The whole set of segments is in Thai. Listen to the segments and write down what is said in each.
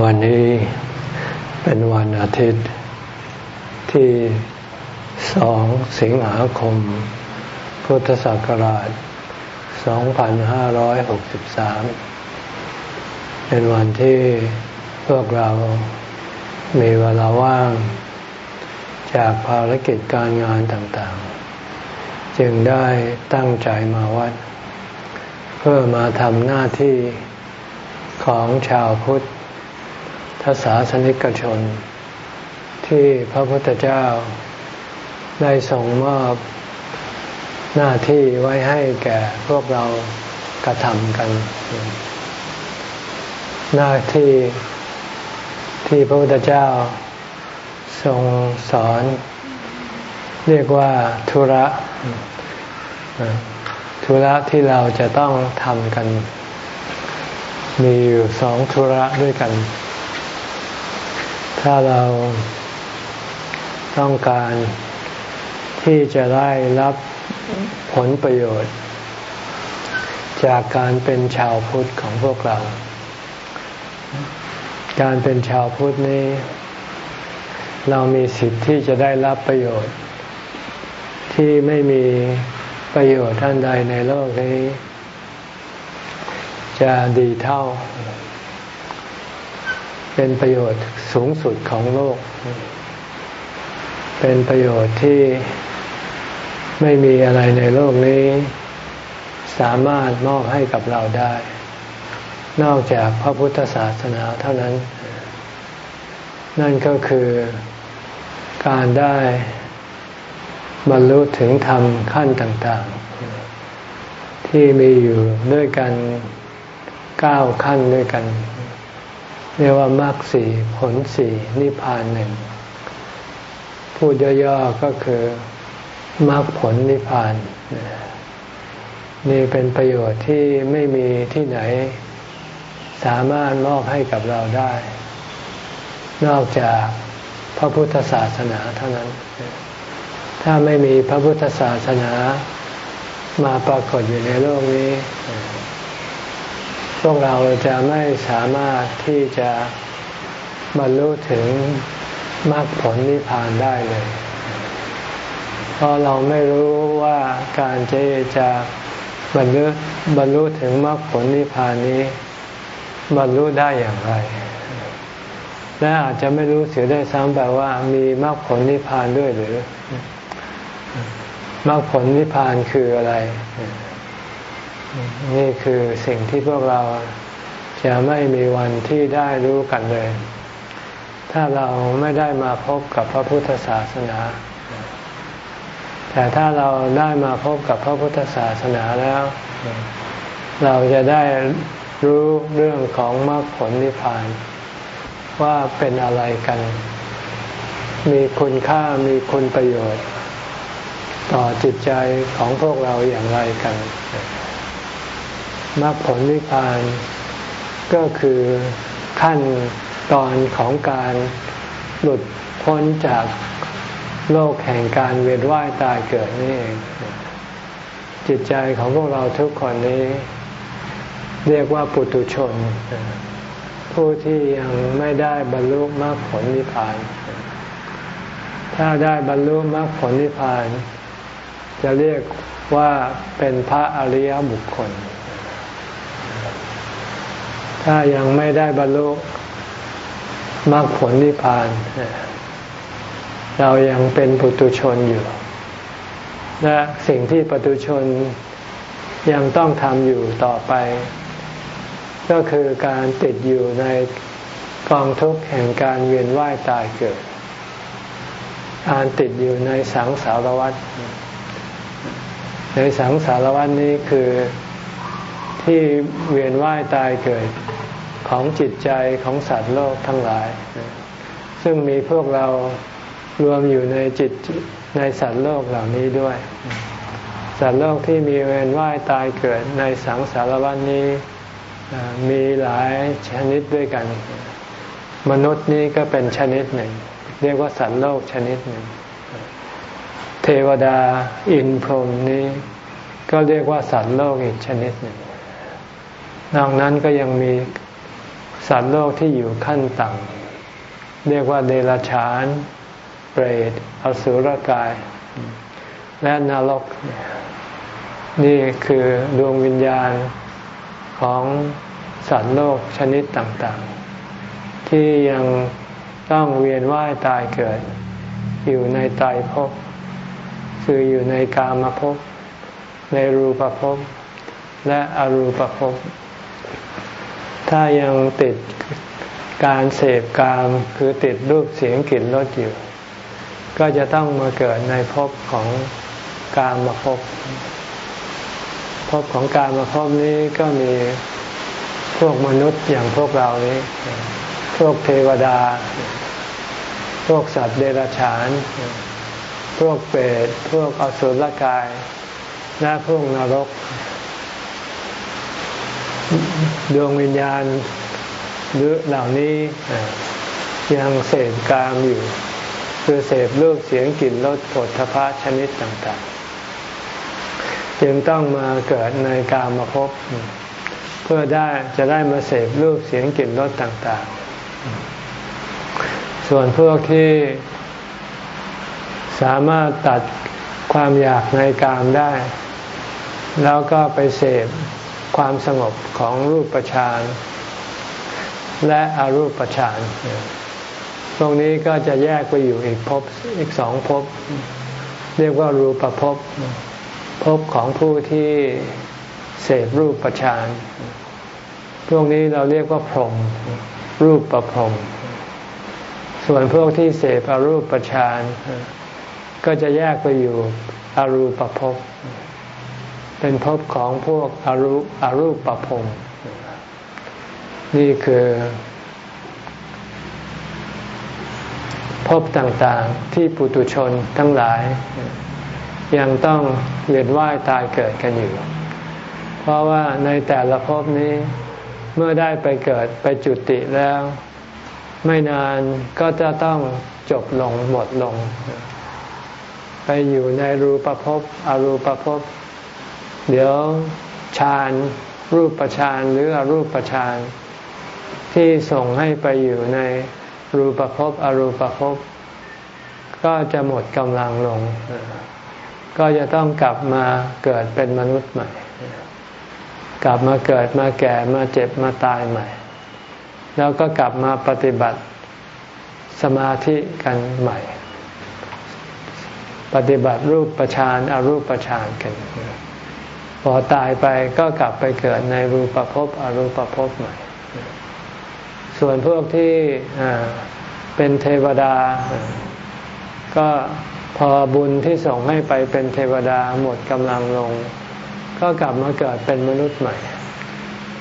วันนี้เป็นวันอาทิตย์ที่สองสิงหาคม พุทธศักราช 2563 เป็นวันที่พวกเรามีเวลาว่าง จากภารกิจการงานต่างๆ จึงได้ตั้งใจมาวัด เพื่อมาทำหน้าที่ของชาวพุทธ ทศาสนิกชน ที่พระพุทธเจ้าได้ส่งมอบหน้าที่ไว้ให้แก่พวกเรากระทำกัน หน้าที่ที่พระพุทธเจ้าทรงสอน เรียกว่าธุระธุระที่เราจะต้องทำกัน มีอยู่สองธุระด้วยกัน ถ้าเราต้องการที่จะได้รับผลประโยชน์ จากการเป็นชาวพุทธของพวกเรา การเป็นชาวพุทธนี้ เรามีสิทธิ์ที่จะได้รับประโยชน์ ที่ไม่มีประโยชน์ท่านใดในโลกนี้ จะดีเท่า เป็นประโยชน์สูงสุดของโลก เป็นประโยชน์ที่ไม่มีอะไรในโลกนี้ สามารถมอบให้กับเราได้ นอกจากพระพุทธศาสนาเท่านั้น นั่นก็คือการได้บรรลุถึงธรรมขั้นต่างๆ ที่มีอยู่ด้วยกันเก้าขั้นด้วยกัน เรียกว่ามรรคสี่ผลสี่นิพพานหนึ่งพูดย่อๆก็คือมรรคผลนิพพานนี่เป็นประโยชน์ที่ไม่มีที่ไหน สามารถมอบให้กับเราได้ นอกจากพระพุทธศาสนาเท่านั้น ถ้าไม่มีพระพุทธศาสนามาปรากฏอยู่ในโลกนี้ พวกเราจะไม่สามารถที่จะบรรลุถึงมรรคผลนิพพานได้เลย เพราะเราไม่รู้ว่าการจะจะบรรลุบรรลุถึงมรรคผลนิพพานนี้ บรรลุได้อย่างไร และอาจจะไม่รู้เสียได้ซ้ำแบบว่ามีมรรคผลนิพพานด้วยหรือมรรคผลนิพพานคืออะไร นี่คือสิ่งที่พวกเราจะไม่มีวันที่ได้รู้กันเลย ถ้าเราไม่ได้มาพบกับพระพุทธศาสนา แต่ถ้าเราได้มาพบกับพระพุทธศาสนาแล้ว เราจะได้รู้เรื่องของมรรคผลนิพพาน ว่าเป็นอะไรกัน มีคุณค่ามีคุณประโยชน์ ต่อจิตใจของพวกเราอย่างไรกัน มรรคผลนิพพาน ก็คือขั้นตอนของการหลุดพ้นจากโลกแห่งการเวียนว่ายตายเกิดนี่เองจิตใจของพวกเราทุกคนนี้ เรียกว่าปุตุชน ผู้ที่ยังไม่ได้บรรลุมรรคผลนิพพาน ถ้าได้บรรลุมรรคผลนิพพาน จะเรียกว่าเป็นพระอริยบุคคล ถ้ายังไม่ได้บรรลุมรรคผลนิพพาน เรายังเป็นปุตุชนอยู่ และสิ่งที่ปุตุชนยังต้องทำอยู่ต่อไป ก็คือการติดอยู่ในกองทุกข์แห่งการเวียนว่ายตายเกิด การติดอยู่ในสังสารวัฏในสังสารวัฏนี้คือที่เวียนว่ายตายเกิด ของจิตใจของสัตว์โลกทั้งหลาย ซึ่งมีพวกเรารวมอยู่ในจิตในสัตว์โลกเหล่านี้ด้วย สัตว์โลกที่มีเวียนว่ายตายเกิดในสังสารวัฏนี้มีหลายชนิดด้วยกัน มนุษย์นี้ก็เป็นชนิดหนึ่ง เรียกว่าสัตว์โลกชนิดหนึ่ง เทวดาอินพรหมนี้ก็เรียกว่าสัตว์โลกอีกชนิดหนึ่งนอกนั้นก็ยังมี สัตว์โลกที่อยู่ขั้นต่ำเรียกว่าเดรัจฉาน เปรตอสุรกาย และนรก นี่คือดวงวิญญาณของสัตว์โลกชนิดต่างๆ ที่ยังต้องเวียนว่ายตายเกิด อยู่ในตายภพคืออยู่ในกามภพในรูปภพและอรูปภพ ถ้ายังติดการเสพกามคือติดรูปเสียงกลิ่นรสอยู่ ก็จะต้องมาเกิดในภพของกามมาภพภพของการมาภพนี้ก็มีพวกมนุษย์อย่างพวกเรานี้ พวกเทวดา พวกสัตว์เดรัจฉาน พวกเปรต พวกอสุรกาย และพวกนรก ดวงวิญญาณหรือเหล่านี้ยังเสพกามอยู่ คือเสพรูปเสียงกลิ่นรสผลทพะชนิดต่างๆ จึงต้องมาเกิดในกามมาพบเพื่อได้จะได้มาเสพรูปเสียงกลิ่นรสต่างๆ ส่วนพวกที่สามารถตัดความอยากในกามได้ แล้วก็ไปเสพ ความสงบของรูปฌานและอรูปฌานตรงนี้ก็จะแยกไปอยู่อีกภพอีกสองภพเรียกว่ารูปภพภพของผู้ที่เสพรูปฌานพวกนี้เราเรียกว่าพรหมรูปประพรหมส่วนพวกที่เสพอรูปฌานก็จะแยกไปอยู่อรูปภพ เป็นภพของพวกอรูอรูปปภพนี่คือภพต่างๆที่ปุตุชนทั้งหลาย ยังต้องเวียนว่ายตายเกิดกันอยู่ เพราะว่าในแต่ละภพนี้เมื่อได้ไปเกิดไปจุติแล้ว ไม่นานก็จะต้องจบลงหมดลง ไปอยู่ในรูปภพอรูปภพ เดี๋ยวฌานรูปฌานหรืออรูปฌานที่ส่งให้ไปอยู่ในรูปภพอรูปภพก็จะหมดกำลังลง ก็จะต้องกลับมาเกิดเป็นมนุษย์ใหม่ กลับมาเกิดมาแก่มาเจ็บมาตายใหม่ แล้วก็กลับมาปฏิบัติสมาธิกันใหม่ ปฏิบัติรูปประชานอารูปประชานกัน พอตายไปก็กลับไปเกิดในรูปภพอรูปภพใหม่ ส่วนพวกที่เป็นเทวดา ก็พอบุญที่ส่งให้ไปเป็นเทวดาหมดกำลังลง ก็กลับมาเกิดเป็นมนุษย์ใหม่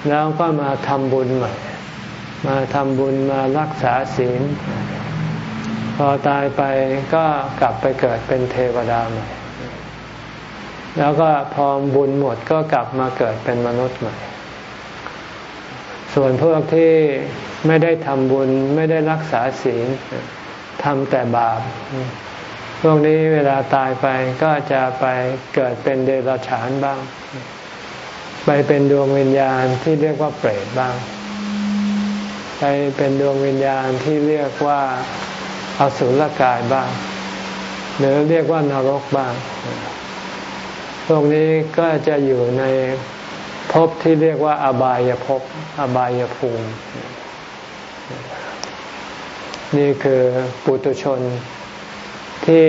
แล้วก็มาทำบุญใหม่ มาทำบุญมารักษาศีล พอตายไปก็กลับไปเกิดเป็นเทวดาใหม่ แล้วก็พอบุญหมดก็กลับมาเกิดเป็นมนุษย์ใหม่ ส่วนพวกที่ไม่ได้ทำบุญไม่ได้รักษาศีลทำแต่บาป พวกนี้เวลาตายไปก็จะไปเกิดเป็นเดรัจฉานบ้าง ไปเป็นดวงวิญญาณที่เรียกว่าเปรตบ้าง ไปเป็นดวงวิญญาณที่เรียกว่าอสุรกายบ้าง หรือเรียกว่านรกบ้าง พวกนี้ก็จะอยู่ในภพที่เรียกว่า อบายภพ อบายภูมิ นี่คือปุตุชนที่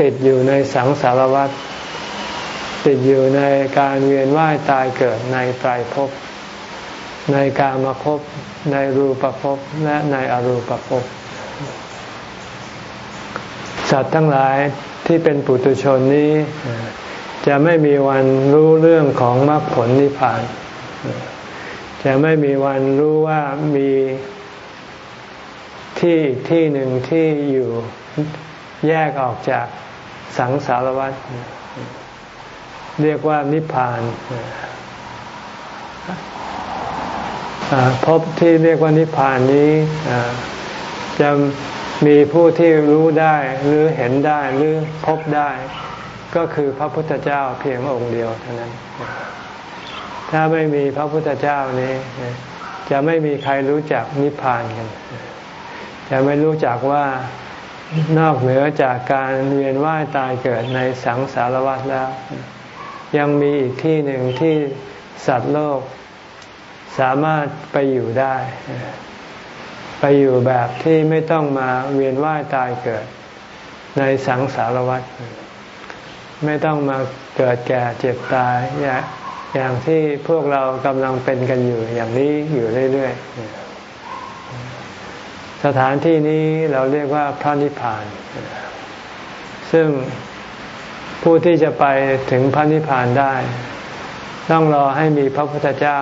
ติดอยู่ในสังสารวัฏติดอยู่ในการเวียนว่ายตายเกิดในไตรภพ ในกามภพ ในรูปภพ และในอรูปภพ สัตว์ทั้งหลาย ที่เป็นปุถุชนนี้ จะไม่มีวันรู้เรื่องของมรรคผลนิพพาน จะไม่มีวันรู้ว่ามีที่ที่หนึ่งที่อยู่แยกออกจากสังสารวัฏเรียกว่านิพพานพบที่เรียกว่านิพพานนี้จะ มีผู้ที่รู้ได้หรือเห็นได้หรือพบได้ ก็คือพระพุทธเจ้าเพียงองค์เดียวเท่านั้น ถ้าไม่มีพระพุทธเจ้านี้ จะไม่มีใครรู้จักนิพพานกัน จะไม่รู้จักว่านอกเหนือจากการเวียนว่ายตายเกิดในสังสารวัฏแล้ว ยังมีอีกที่หนึ่งที่สัตว์โลกสามารถไปอยู่ได้ ไปอยู่แบบที่ไม่ต้องมาเวียนว่ายตายเกิด ในสังสารวัฏไม่ต้องมาเกิดแก่เจ็บตายอย่างที่พวกเรากำลังเป็นกันอยู่อย่างนี้อยู่เรื่อยๆ สถานที่นี้เราเรียกว่าพระนิพพาน ซึ่งผู้ที่จะไปถึงพระนิพพานได้ ต้องรอให้มีพระพุทธเจ้า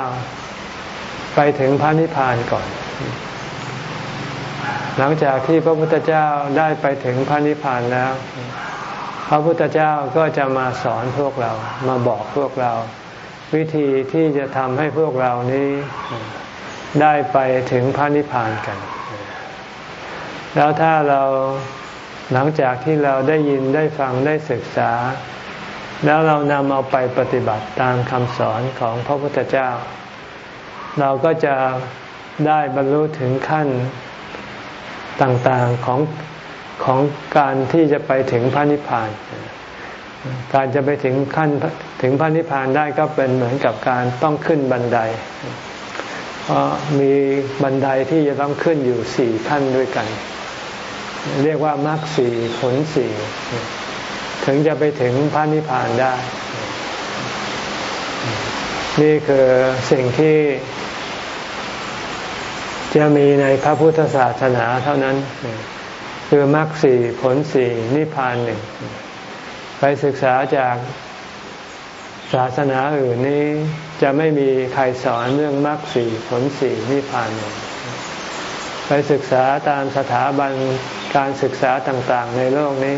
ไปถึงพระนิพพานก่อน หลังจากที่พระพุทธเจ้าได้ไปถึงพระนิพพานแล้ว พระพุทธเจ้าก็จะมาสอนพวกเรามาบอกพวกเรา วิธีที่จะทำให้พวกเรานี้ได้ไปถึงพระนิพพานกัน แล้วถ้าเราหลังจากที่เราได้ยินได้ฟังได้ศึกษา แล้วเรานำเอาไปปฏิบัติตามคำสอนของพระพุทธเจ้า เราก็จะได้บรรลุถึงขั้น ต่างๆของของการที่จะไปถึงพระนิพพาน การจะไปถึงขั้นถึงพระนิพพานได้ก็เป็นเหมือนกับการต้องขึ้นบันได เพราะมีบันไดที่จะต้องขึ้นอยู่สี่ขั้นด้วยกัน เรียกว่ามรรคสี่ผลสี่ถึงจะไปถึงพระนิพพานได้ นี่คือสิ่งที่ จะมีในพระพุทธศาสนาเท่านั้น คือมรรคสี่ผลสี่นิพพานหนึ่ง ไปศึกษาจากศาสนาอื่นนี้จะไม่มีใครสอนเรื่องมรรคสี่ผลสี่นิพพานเลยไปศึกษาตามสถาบันการศึกษาต่าง ๆ ในโลกนี้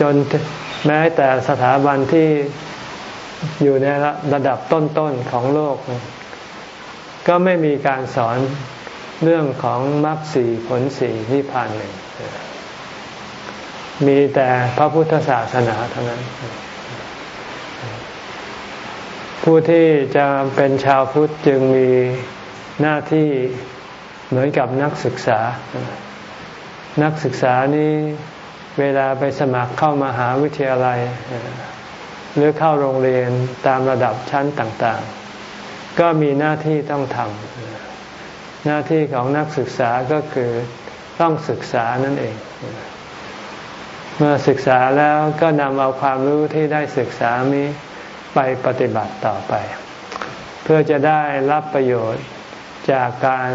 จนแม้แต่สถาบันที่อยู่ในระดับต้น ๆ ของโลก ก็ไม่มีการสอนเรื่องของมรรคสีผลสีนิพพานหนึ่ง มีแต่พระพุทธศาสนาเท่านั้น ผู้ที่จะเป็นชาวพุทธจึงมีหน้าที่เหมือนกับนักศึกษา นักศึกษานี้เวลาไปสมัครเข้ามาหาวิทยาลัย หรือเข้าโรงเรียนตามระดับชั้นต่าง ๆ ก็มีหน้าที่ต้องทำหน้าที่ของนักศึกษาก็คือต้องศึกษานั่นเอง เมื่อศึกษาแล้วก็นำเอาความรู้ที่ได้ศึกษานี้ไปปฏิบัติต่อไป เพื่อจะได้รับประโยชน์จากการ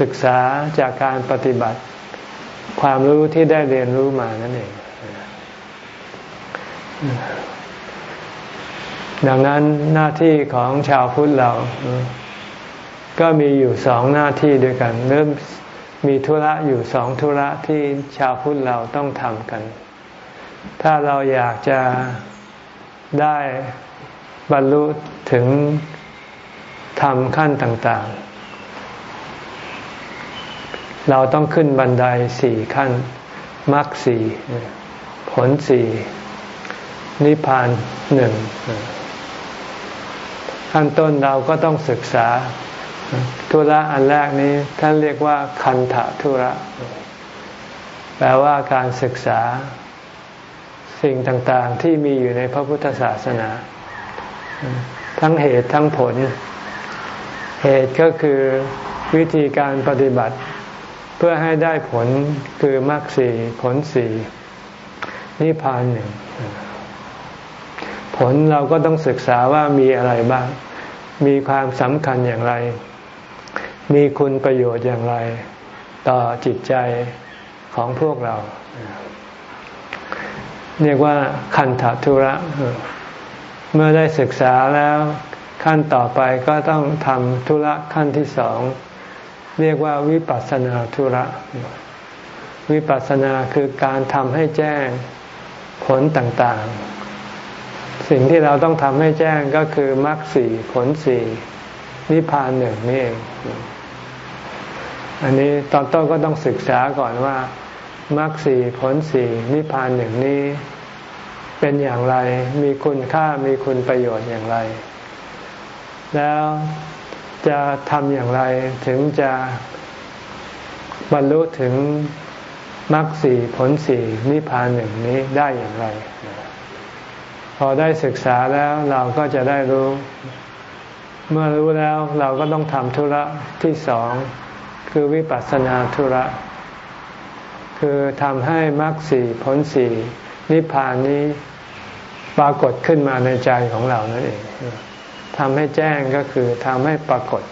ศึกษาจากการปฏิบัติ ความรู้ที่ได้เรียนรู้มานั่นเอง ดังนั้นหน้าที่ของชาวพุทธเรา ก็มีอยู่สองหน้าที่ด้วยกันเริ่มมีธุระอยู่สองธุระที่ชาวพุทธเราต้องทำกัน ถ้าเราอยากจะได้บรรลุถึงทำขั้นต่างๆ เราต้องขึ้นบันไดสี่ขั้นมรรคสี่ผลสี่นิพพานหนึ่ง ขั้นต้นเราก็ต้องศึกษาธุระอันแรกนี้ท่านเรียกว่าคันธะธุระ แปลว่าการศึกษาสิ่งต่างๆที่มีอยู่ในพระพุทธศาสนา ทั้งเหตุทั้งผล เหตุก็คือวิธีการปฏิบัติ เพื่อให้ได้ผลคือมรรคสีผลสีนิพพานหนึ่ง ผลเราก็ต้องศึกษาว่ามีอะไรบ้าง มีความสำคัญอย่างไร มีคุณประโยชน์อย่างไร ต่อจิตใจของพวกเรา เรียกว่าคันธทุระ เมื่อได้ศึกษาแล้วขั้นต่อไปก็ต้องทำธุระขั้นที่สอง เรียกว่าวิปัสสนาธุระ วิปัสสนาคือการทำให้แจ้งผลต่างๆ สิ่งที่เราต้องทำให้แจ้งก็คือมรรคสี่ผลสี่นิพพานหนึ่งนี่เอง อันนี้ตอนต้นก็ต้องศึกษาก่อนว่ามรรคสี่ผลสี่นิพพานหนึ่งนี้ เป็นอย่างไร มีคุณค่ามีคุณประโยชน์อย่างไร แล้วจะทำอย่างไรถึงจะบรรลุถึงมรรคสี่ผลสี่นิพพานหนึ่งนี้ได้อย่างไร พอได้ศึกษาแล้วเราก็จะได้รู้ เมื่อรู้แล้วเราก็ต้องทำธุระที่สอง คือวิปัสสนาธุระ คือทำให้มรรคสี่ผลสี่นิพพานนี้ปรากฏขึ้นมาในใจของเรานั่นเองทำให้แจ้งก็คือทำให้ปรากฏ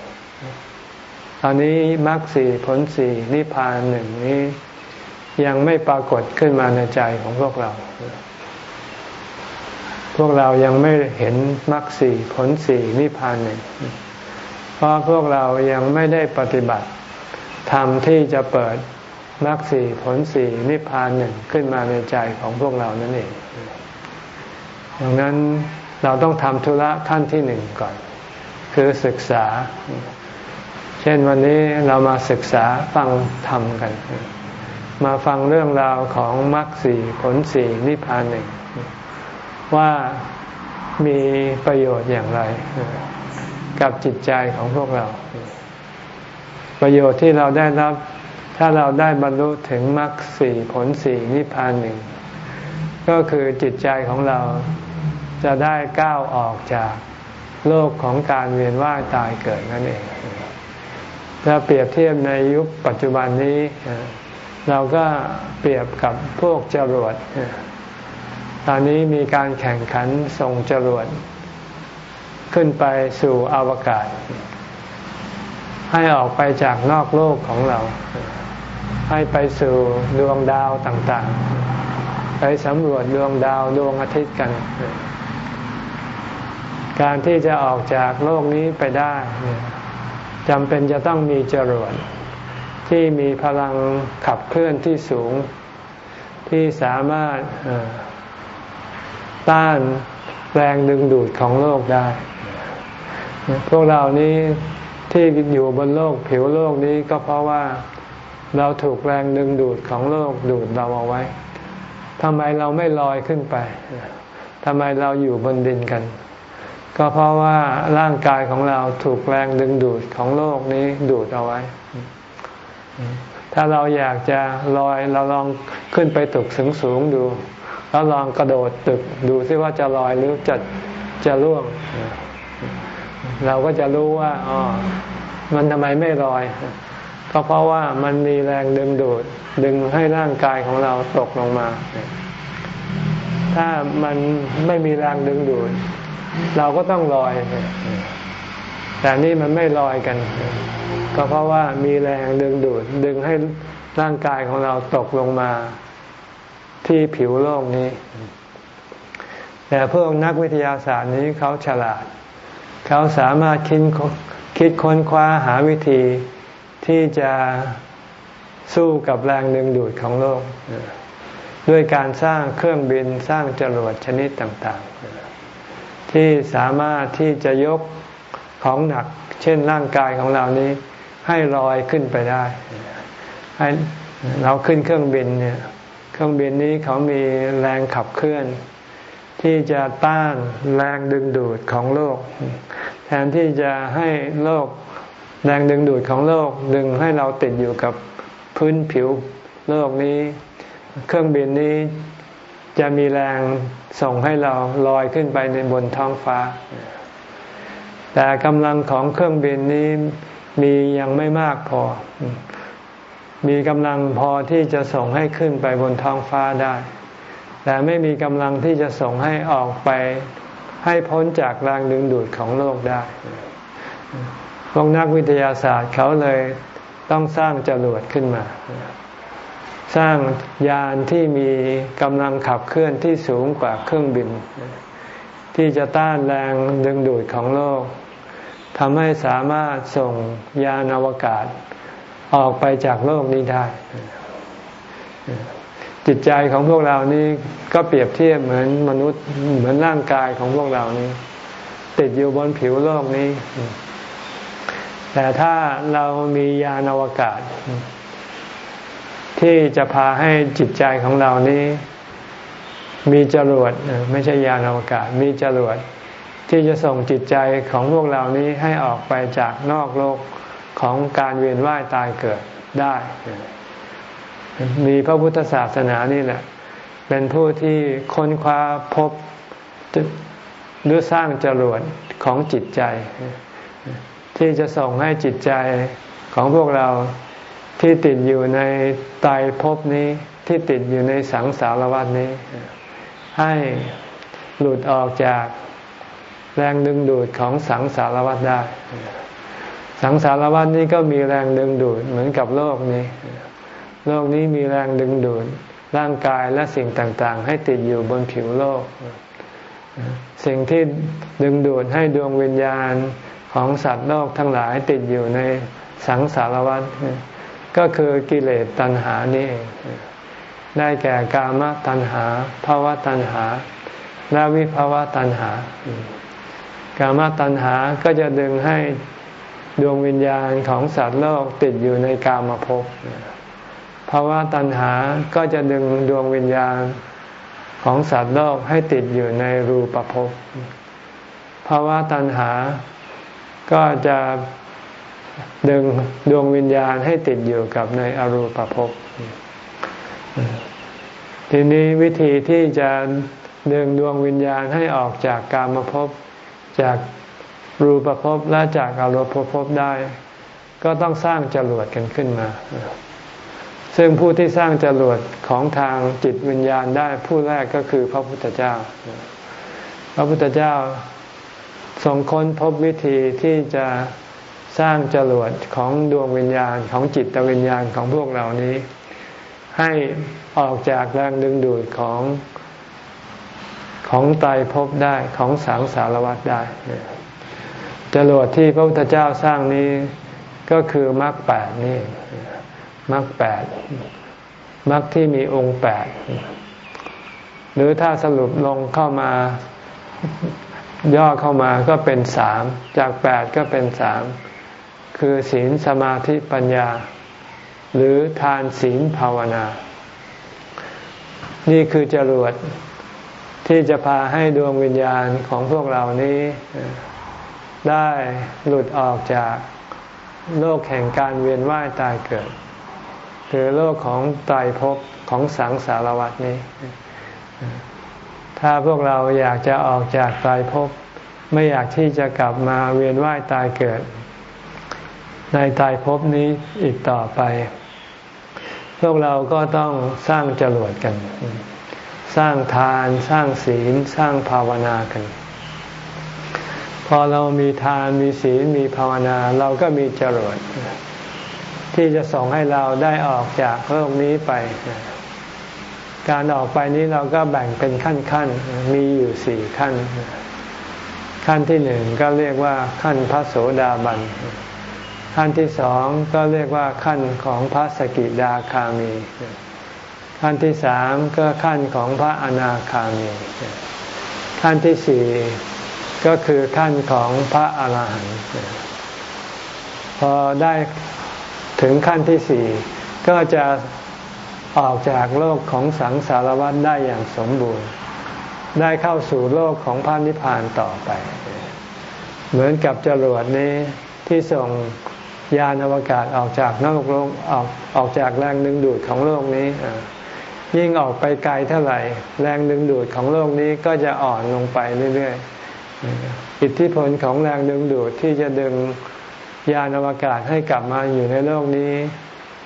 ตอนนี้มรรคสี่ผลสี่นิพพานหนึ่งนี้ ยังไม่ปรากฏขึ้นมาในใจของพวกเรา พวกเรายังไม่เห็นมรรคสี่ผลสี่นิพพานหนึ่งเพราะพวกเรายังไม่ได้ปฏิบัติธรรมที่จะเปิดมรรคสี่ผลสี่นิพพานหนึ่งขึ้นมาในใจของพวกเรานั่นเอง ดังนั้นเราต้องทำธุระขั้นที่หนึ่งก่อน คือศึกษา เช่นวันนี้เรามาศึกษาฟังธรรมกัน มาฟังเรื่องราวของมรรคสี่ผลสี่นิพพานหนึ่ง ว่ามีประโยชน์อย่างไร กับจิตใจของพวกเรา ประโยชน์ที่เราได้รับ ถ้าเราได้บรรลุถึงมรรคสี่ผลสี่นิพพานหนึ่ง ก็คือจิตใจของเราจะได้ก้าวออกจากโลกของการเวียนว่ายตายเกิดนั่นเอง ถ้าเปรียบเทียบในยุคปัจจุบันนี้ เราก็เปรียบกับพวกจรวด ตอนนี้มีการแข่งขันส่งจรวดขึ้นไปสู่อวกาศ ให้ออกไปจากนอกโลกของเรา ให้ไปสู่ดวงดาวต่างๆ ไปสำรวจดวงดาวดวงอาทิตย์กัน การที่จะออกจากโลกนี้ไปได้จำเป็นจะต้องมีจรวดที่มีพลังขับเคลื่อนที่สูงที่สามารถ ต้านแรงดึงดูดของโลกได้ พวกเรานี้ที่อยู่บนโลกผิวโลกนี้ก็เพราะว่าเราถูกแรงดึงดูดของโลกดูดเราเอาไว้ทำไมเราไม่ลอยขึ้นไปทำไมเราอยู่บนดินกัน ก็เพราะว่าร่างกายของเราถูกแรงดึงดูดของโลกนี้ดูดเอาไว้ ถ้าเราอยากจะลอยเราลองขึ้นไปตกสูงสูงดู แล้วลองกระโดดตึกดูซิว่าจะลอยหรือจะจะล่วง เราก็จะรู้ว่าอ๋อมันทำไมไม่ลอย ก็เพราะว่ามันมีแรงดึงดูด ดึงให้ร่างกายของเราตกลงมา ถ้ามันไม่มีแรงดึงดูด เราก็ต้องลอย แต่นี่มันไม่ลอยกัน ก็เพราะว่ามีแรงดึงดูด ดึงให้ร่างกายของเราตกลงมา ที่ผิวโลกนี้ แต่พวกนักวิทยาศาสตร์นี้เขาฉลาด เขาสามารถคิดคิดค้นคว้าหาวิธีที่จะสู้กับแรงดึงดูดของโลก ด้วยการสร้างเครื่องบินสร้างจรวดชนิดต่างๆ ที่สามารถที่จะยกของหนัก เช่นร่างกายของเรานี้ให้ลอยขึ้นไปได้ ให้เราขึ้นเครื่องบินเนี่ย เครื่องบินนี้เขามีแรงขับเคลื่อน ที่จะต้านแรงดึงดูดของโลก แทนที่จะให้โลกแรงดึงดูดของโลกดึงให้เราติดอยู่กับพื้นผิวโลกนี้ เครื่องบินนี้จะมีแรงส่งให้เราลอยขึ้นไปในบนท้องฟ้า แต่กำลังของเครื่องบินนี้มียังไม่มากพอ มีกำลังพอที่จะส่งให้ขึ้นไปบนท้องฟ้าได้ แต่ไม่มีกำลังที่จะส่งให้ออกไปให้พ้นจากแรงดึงดูดของโลกได้พวกนักวิทยาศาสตร์เขาเลยต้องสร้างจรวดขึ้นมา สร้างยานที่มีกำลังขับเคลื่อนที่สูงกว่าเครื่องบิน ที่จะต้านแรงดึงดูดของโลกทำให้สามารถส่งยานอวกาศ ออกไปจากโลกนี้ได้ จิตใจของพวกเรานี้ก็เปรียบเทียบเหมือนมนุษย์เหมือนร่างกายของพวกเรานี้ ติดอยู่บนผิวโลกนี้ แต่ถ้าเรามียานอวกาศ ที่จะพาให้จิตใจของเรานี้ มีจรวดไม่ใช่ยานอวกาศ มีจรวดที่จะส่งจิตใจของพวกเรานี้ให้ออกไปจากนอกโลก ของการเวียนว่ายตายเกิดได้ มีพระพุทธศาสนานี่แหละ เป็นผู้ที่ค้นคว้าพบหรือสร้างจรวดของจิตใจ ที่จะส่งให้จิตใจของพวกเราที่ติดอยู่ในตายภพนี้ที่ติดอยู่ในสังสารวัฏนี้ ให้หลุดออกจากแรงดึงดูดของสังสารวัฏได้ สังสารวัฏนี้ก็มีแรงดึงดูดเหมือนกับโลกนี้ โลกนี้มีแรงดึงดูดร่างกายและสิ่งต่างๆ ให้ติดอยู่บนผิวโลก สิ่งที่ดึงดูดให้ดวงวิญญาณของสัตว์โลกทั้งหลายติดอยู่ในสังสารวัฏก็คือกิเลสตัณหานี่เองได้แก่กามตัณหาภาวะตัณหา และวิภาวะตัณหา กามตัณหาก็จะดึงให้ ดวงวิญญาณของสัตว์โลกติดอยู่ในกามภพภาะวะตัณหาก็จะดึงดวงวิญญาณของสัตว์โลกให้ติดอยู่ในรูปภพภาะวะตัณหาก็จะดึงดวงวิญญาณให้ติดอยู่กับในอรูปภพ ทีนี้วิธีที่จะดึงดวงวิญญาณให้ออกจากกามภพจาก รูปภพและจากอารูปภพได้ ก็ต้องสร้างจรวดกันขึ้นมา ซึ่งผู้ที่สร้างจรวดของทางจิตวิญญาณได้ผู้แรกก็คือพระพุทธเจ้า พระพุทธเจ้าทรงค้นพบวิธีที่จะสร้างจรวดของดวงวิญญาณของจิตวิญญาณของพวกเรานี้ ให้ออกจากแรงดึงดูดของของไตภพได้ของสังสารวัฏได้ จรวดที่พระพุทธเจ้าสร้างนี้ก็คือมรรคแปดนี่มรรคแปดมรรคที่มีองค์แปดหรือถ้าสรุปลงเข้ามาย่อเข้ามาก็เป็นสามจากแปดก็เป็นสามคือศีลสมาธิปัญญา หรือทานศีลภาวนา นี่คือจรวดที่จะพาให้ดวงวิญญาณของพวกเรานี้ ได้หลุดออกจากโลกแห่งการเวียนว่ายตายเกิด คือโลกของตายภพของสังสารวัฏนี้ ถ้าพวกเราอยากจะออกจากตายภพไม่อยากที่จะกลับมาเวียนว่ายตายเกิด ในตายภพนี้อีกต่อไป พวกเราก็ต้องสร้างจรวดกัน สร้างทาน สร้างศีล สร้างภาวนากัน พอเรามีทานมีศีลมีภาวนา เราก็มีจรวดที่จะส่งให้เราได้ออกจากโลกนี้ไป การออกไปนี้เราก็แบ่งเป็นขั้นขั้นมีอยู่สี่ขั้น ขั้นที่หนึ่งก็เรียกว่าขั้นพระโสดาบัน ขั้นที่สองก็เรียกว่าขั้นของพระสกิดาคามี ขั้นที่สามก็ขั้นของพระอนาคามี ขั้นที่สี่ ก็คือขั้นของพระอาหารหันต์พอได้ถึงขั้นที่สี่ก็จะออกจากโลกของสังสารวัฏได้อย่างสมบูรณ์ ได้เข้าสู่โลกของพระนิพพานต่อไป เหมือนกับจรวดนี้ที่ส่งยานอวกาศออกจากนอกโลกออกออกจากแรงดึงดูดของโลกนี้ยิ่งออกไปไกลเท่าไหร่ แรงดึงดูดของโลกนี้ก็จะอ่อนลงไปเรื่อยๆ อิทธิพลของแรงดึงดูดที่จะดึงยานอวกาศให้กลับมาอยู่ในโลกนี้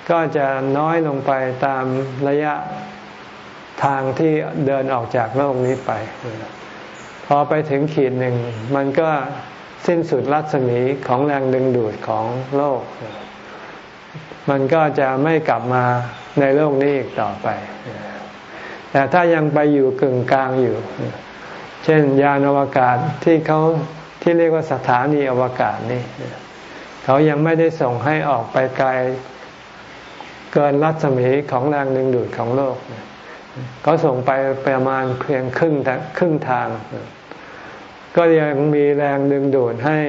ก็จะน้อยลงไปตามระยะทางที่เดินออกจากโลกนี้ไป พอไปถึงขีดหนึ่ง มันก็สิ้นสุดรัศมีของแรงดึงดูดของโลก มันก็จะไม่กลับมาในโลกนี้อีกต่อไป แต่ถ้ายังไปอยู่กึ่งกลางอยู่ เช่น ยานอวกาศที่เขาที่เรียกว่าสถานีอวกาศนี่เขายังไม่ได้ส่งให้ออกไปไกลเกินรัศมีของแรงดึงดูดของโลกเขาส่งไปประมาณเพียงครึ่งครึ่งทาง ก็ยังมีแรงดึงดูดให้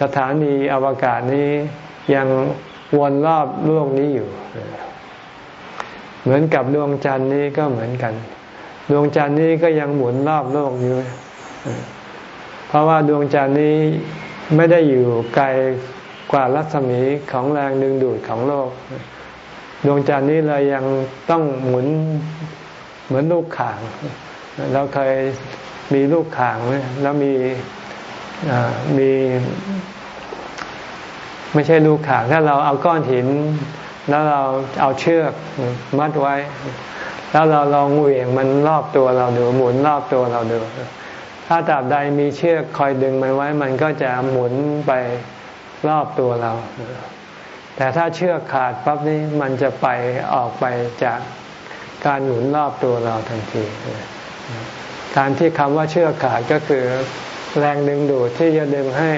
สถานีอวกาศนี้ยังวนรอบโลกนี้อยู่ เหมือนกับดวงจันทร์นี้ก็เหมือนกัน ดวงจันทร์นี้ก็ยังหมุนรอบโลกอยู่ เพราะว่าดวงจันทร์นี้ไม่ได้อยู่ไกลกว่ารัศมีของแรงดึงดูดของโลก ดวงจันทร์นี้เลยยังต้องหมุนเหมือนลูกข่าง เราเคยมีลูกข่างไหมแล้วมีมีไม่ใช่ลูกข่างถ้าเราเอาก้อนหิน แล้วเราเอาเชือกมัดไว้ แล้วเราลองเหวี่ยงมันรอบตัวเราดูหมุนรอบตัวเราดู ถ้าตราบใดมีเชือกคอยดึงมันไว้ มันก็จะหมุนไปรอบตัวเรา แต่ถ้าเชือกขาดปั๊บนี้มันจะไปออกไปจากการหมุนรอบตัวเราทันทีการที่คำว่าเชือกขาดก็คือแรงดึงดูดที่จะดึงให้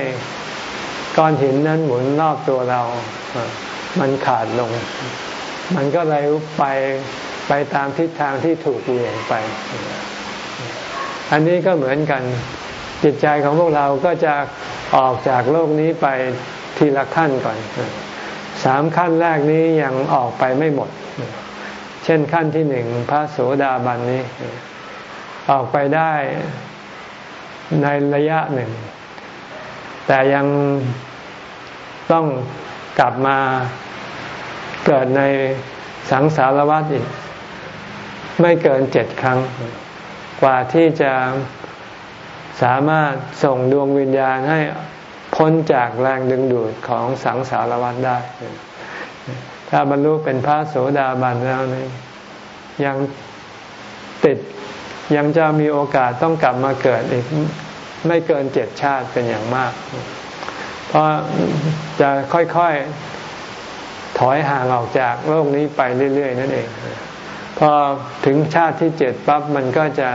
ก้อนหินนั้นหมุนรอบตัวเรา มันขาดลง มันก็เลยไป ไปตามทิศทางที่ถูกเหวี่ยงไป อันนี้ก็เหมือนกัน จิตใจของพวกเราก็จะออกจากโลกนี้ไปทีละขั้นก่อนสามขั้นแรกนี้ยังออกไปไม่หมด เช่นขั้นที่หนึ่งพระโสดาบันนี้ ออกไปได้ในระยะหนึ่ง แต่ยังต้องกลับมาเกิดในสังสารวัฏอีก ไม่เกินเจ็ดครั้ง กว่าที่จะสามารถส่งดวงวิญญาณให้พ้นจากแรงดึงดูดของสังสารวัฏได้ ถ้าบรรลุเป็นพระโสดาบันแล้วนี่ยังติดยังจะมีโอกาสต้องกลับมาเกิดอีกไม่เกินเจ็ดชาติเป็นอย่างมาก เพราะจะค่อยๆถอยห่างออกจากโลกนี้ไปเรื่อยๆ นั่นเอง พอถึงชาติที่เจ็ดปั๊บมันก็จะ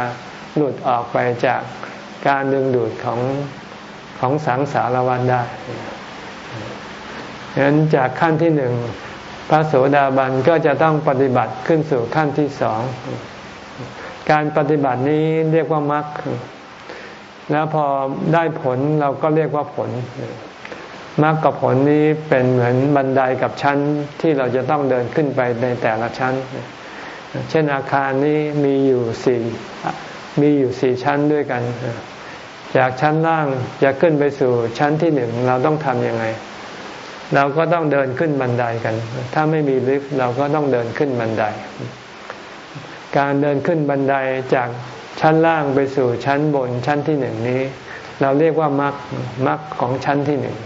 หลุดออกไปจากการดึงดูดของของสังสารวัฏได้ฉะนั้นจากขั้นที่หนึ่งพระโสดาบันก็จะต้องปฏิบัติขึ้นสู่ขั้นที่สอง การปฏิบัตินี้เรียกว่ามรรค แล้วพอได้ผลเราก็เรียกว่าผล มรรคกับผลนี้เป็นเหมือนบันไดกับชั้นที่เราจะต้องเดินขึ้นไปในแต่ละชั้น เช่นอาคารนี้มีอยู่สี่มีอยู่สี่ชั้นด้วยกัน จากชั้นล่างจะขึ้นไปสู่ชั้นที่หนึ่งเราต้องทำยังไง เราก็ต้องเดินขึ้นบันไดกัน ถ้าไม่มีลิฟต์เราก็ต้องเดินขึ้นบันได การเดินขึ้นบันไดจากชั้นล่างไปสู่ชั้นบนชั้นที่หนึ่งนี้ เราเรียกว่ามรรคมรรคของชั้นที่หนึ่ง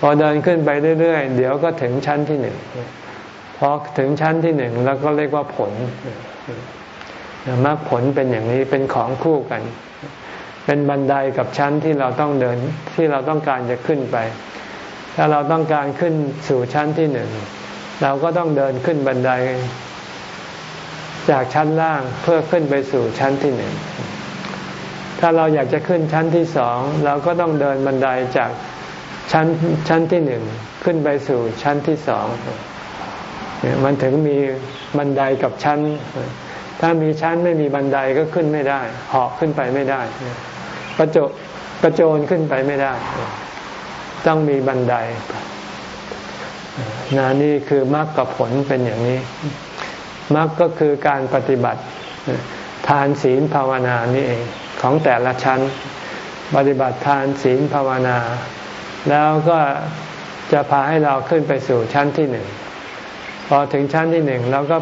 พอเดินขึ้นไปเรื่อยๆ เดี๋ยวก็ถึงชั้นที่หนึ่ง พอถึงชั้นที่หนึ่งแล้วก็เรียกว่าผลมรรคผลเป็นอย่างนี้เป็นของคู่กัน เป็นบันไดกับชั้นที่เราต้องเดินที่เราต้องการจะขึ้นไป ถ้าเราต้องการขึ้นสู่ชั้นที่หนึ่งเราก็ต้องเดินขึ้นบันได จากชั้นล่างเพื่อขึ้นไปสู่ชั้นที่หนึ่งถ้าเราอยากจะขึ้นชั้นที่สองเราก็ต้องเดินบันไดจากชั้นชั้นที่หนึ่งขึ้นไปสู่ชั้นที่สอง มันถึงมีบันไดกับชั้น ถ้ามีชั้นไม่มีบันไดก็ขึ้นไม่ได้เหาะขึ้นไปไม่ได้กระโจกระโจนขึ้นไปไม่ได้ ต้องมีบันไดนานี่คือมรรคกับผลเป็นอย่างนี้มรรคก็คือการปฏิบัติ ทานศีลภาวนานี่เองของแต่ละชั้น ปฏิบัติทานศีลภาวนา แล้วก็จะพาให้เราขึ้นไปสู่ชั้นที่หนึ่ง พอถึงชั้นที่หนึ่งเราก็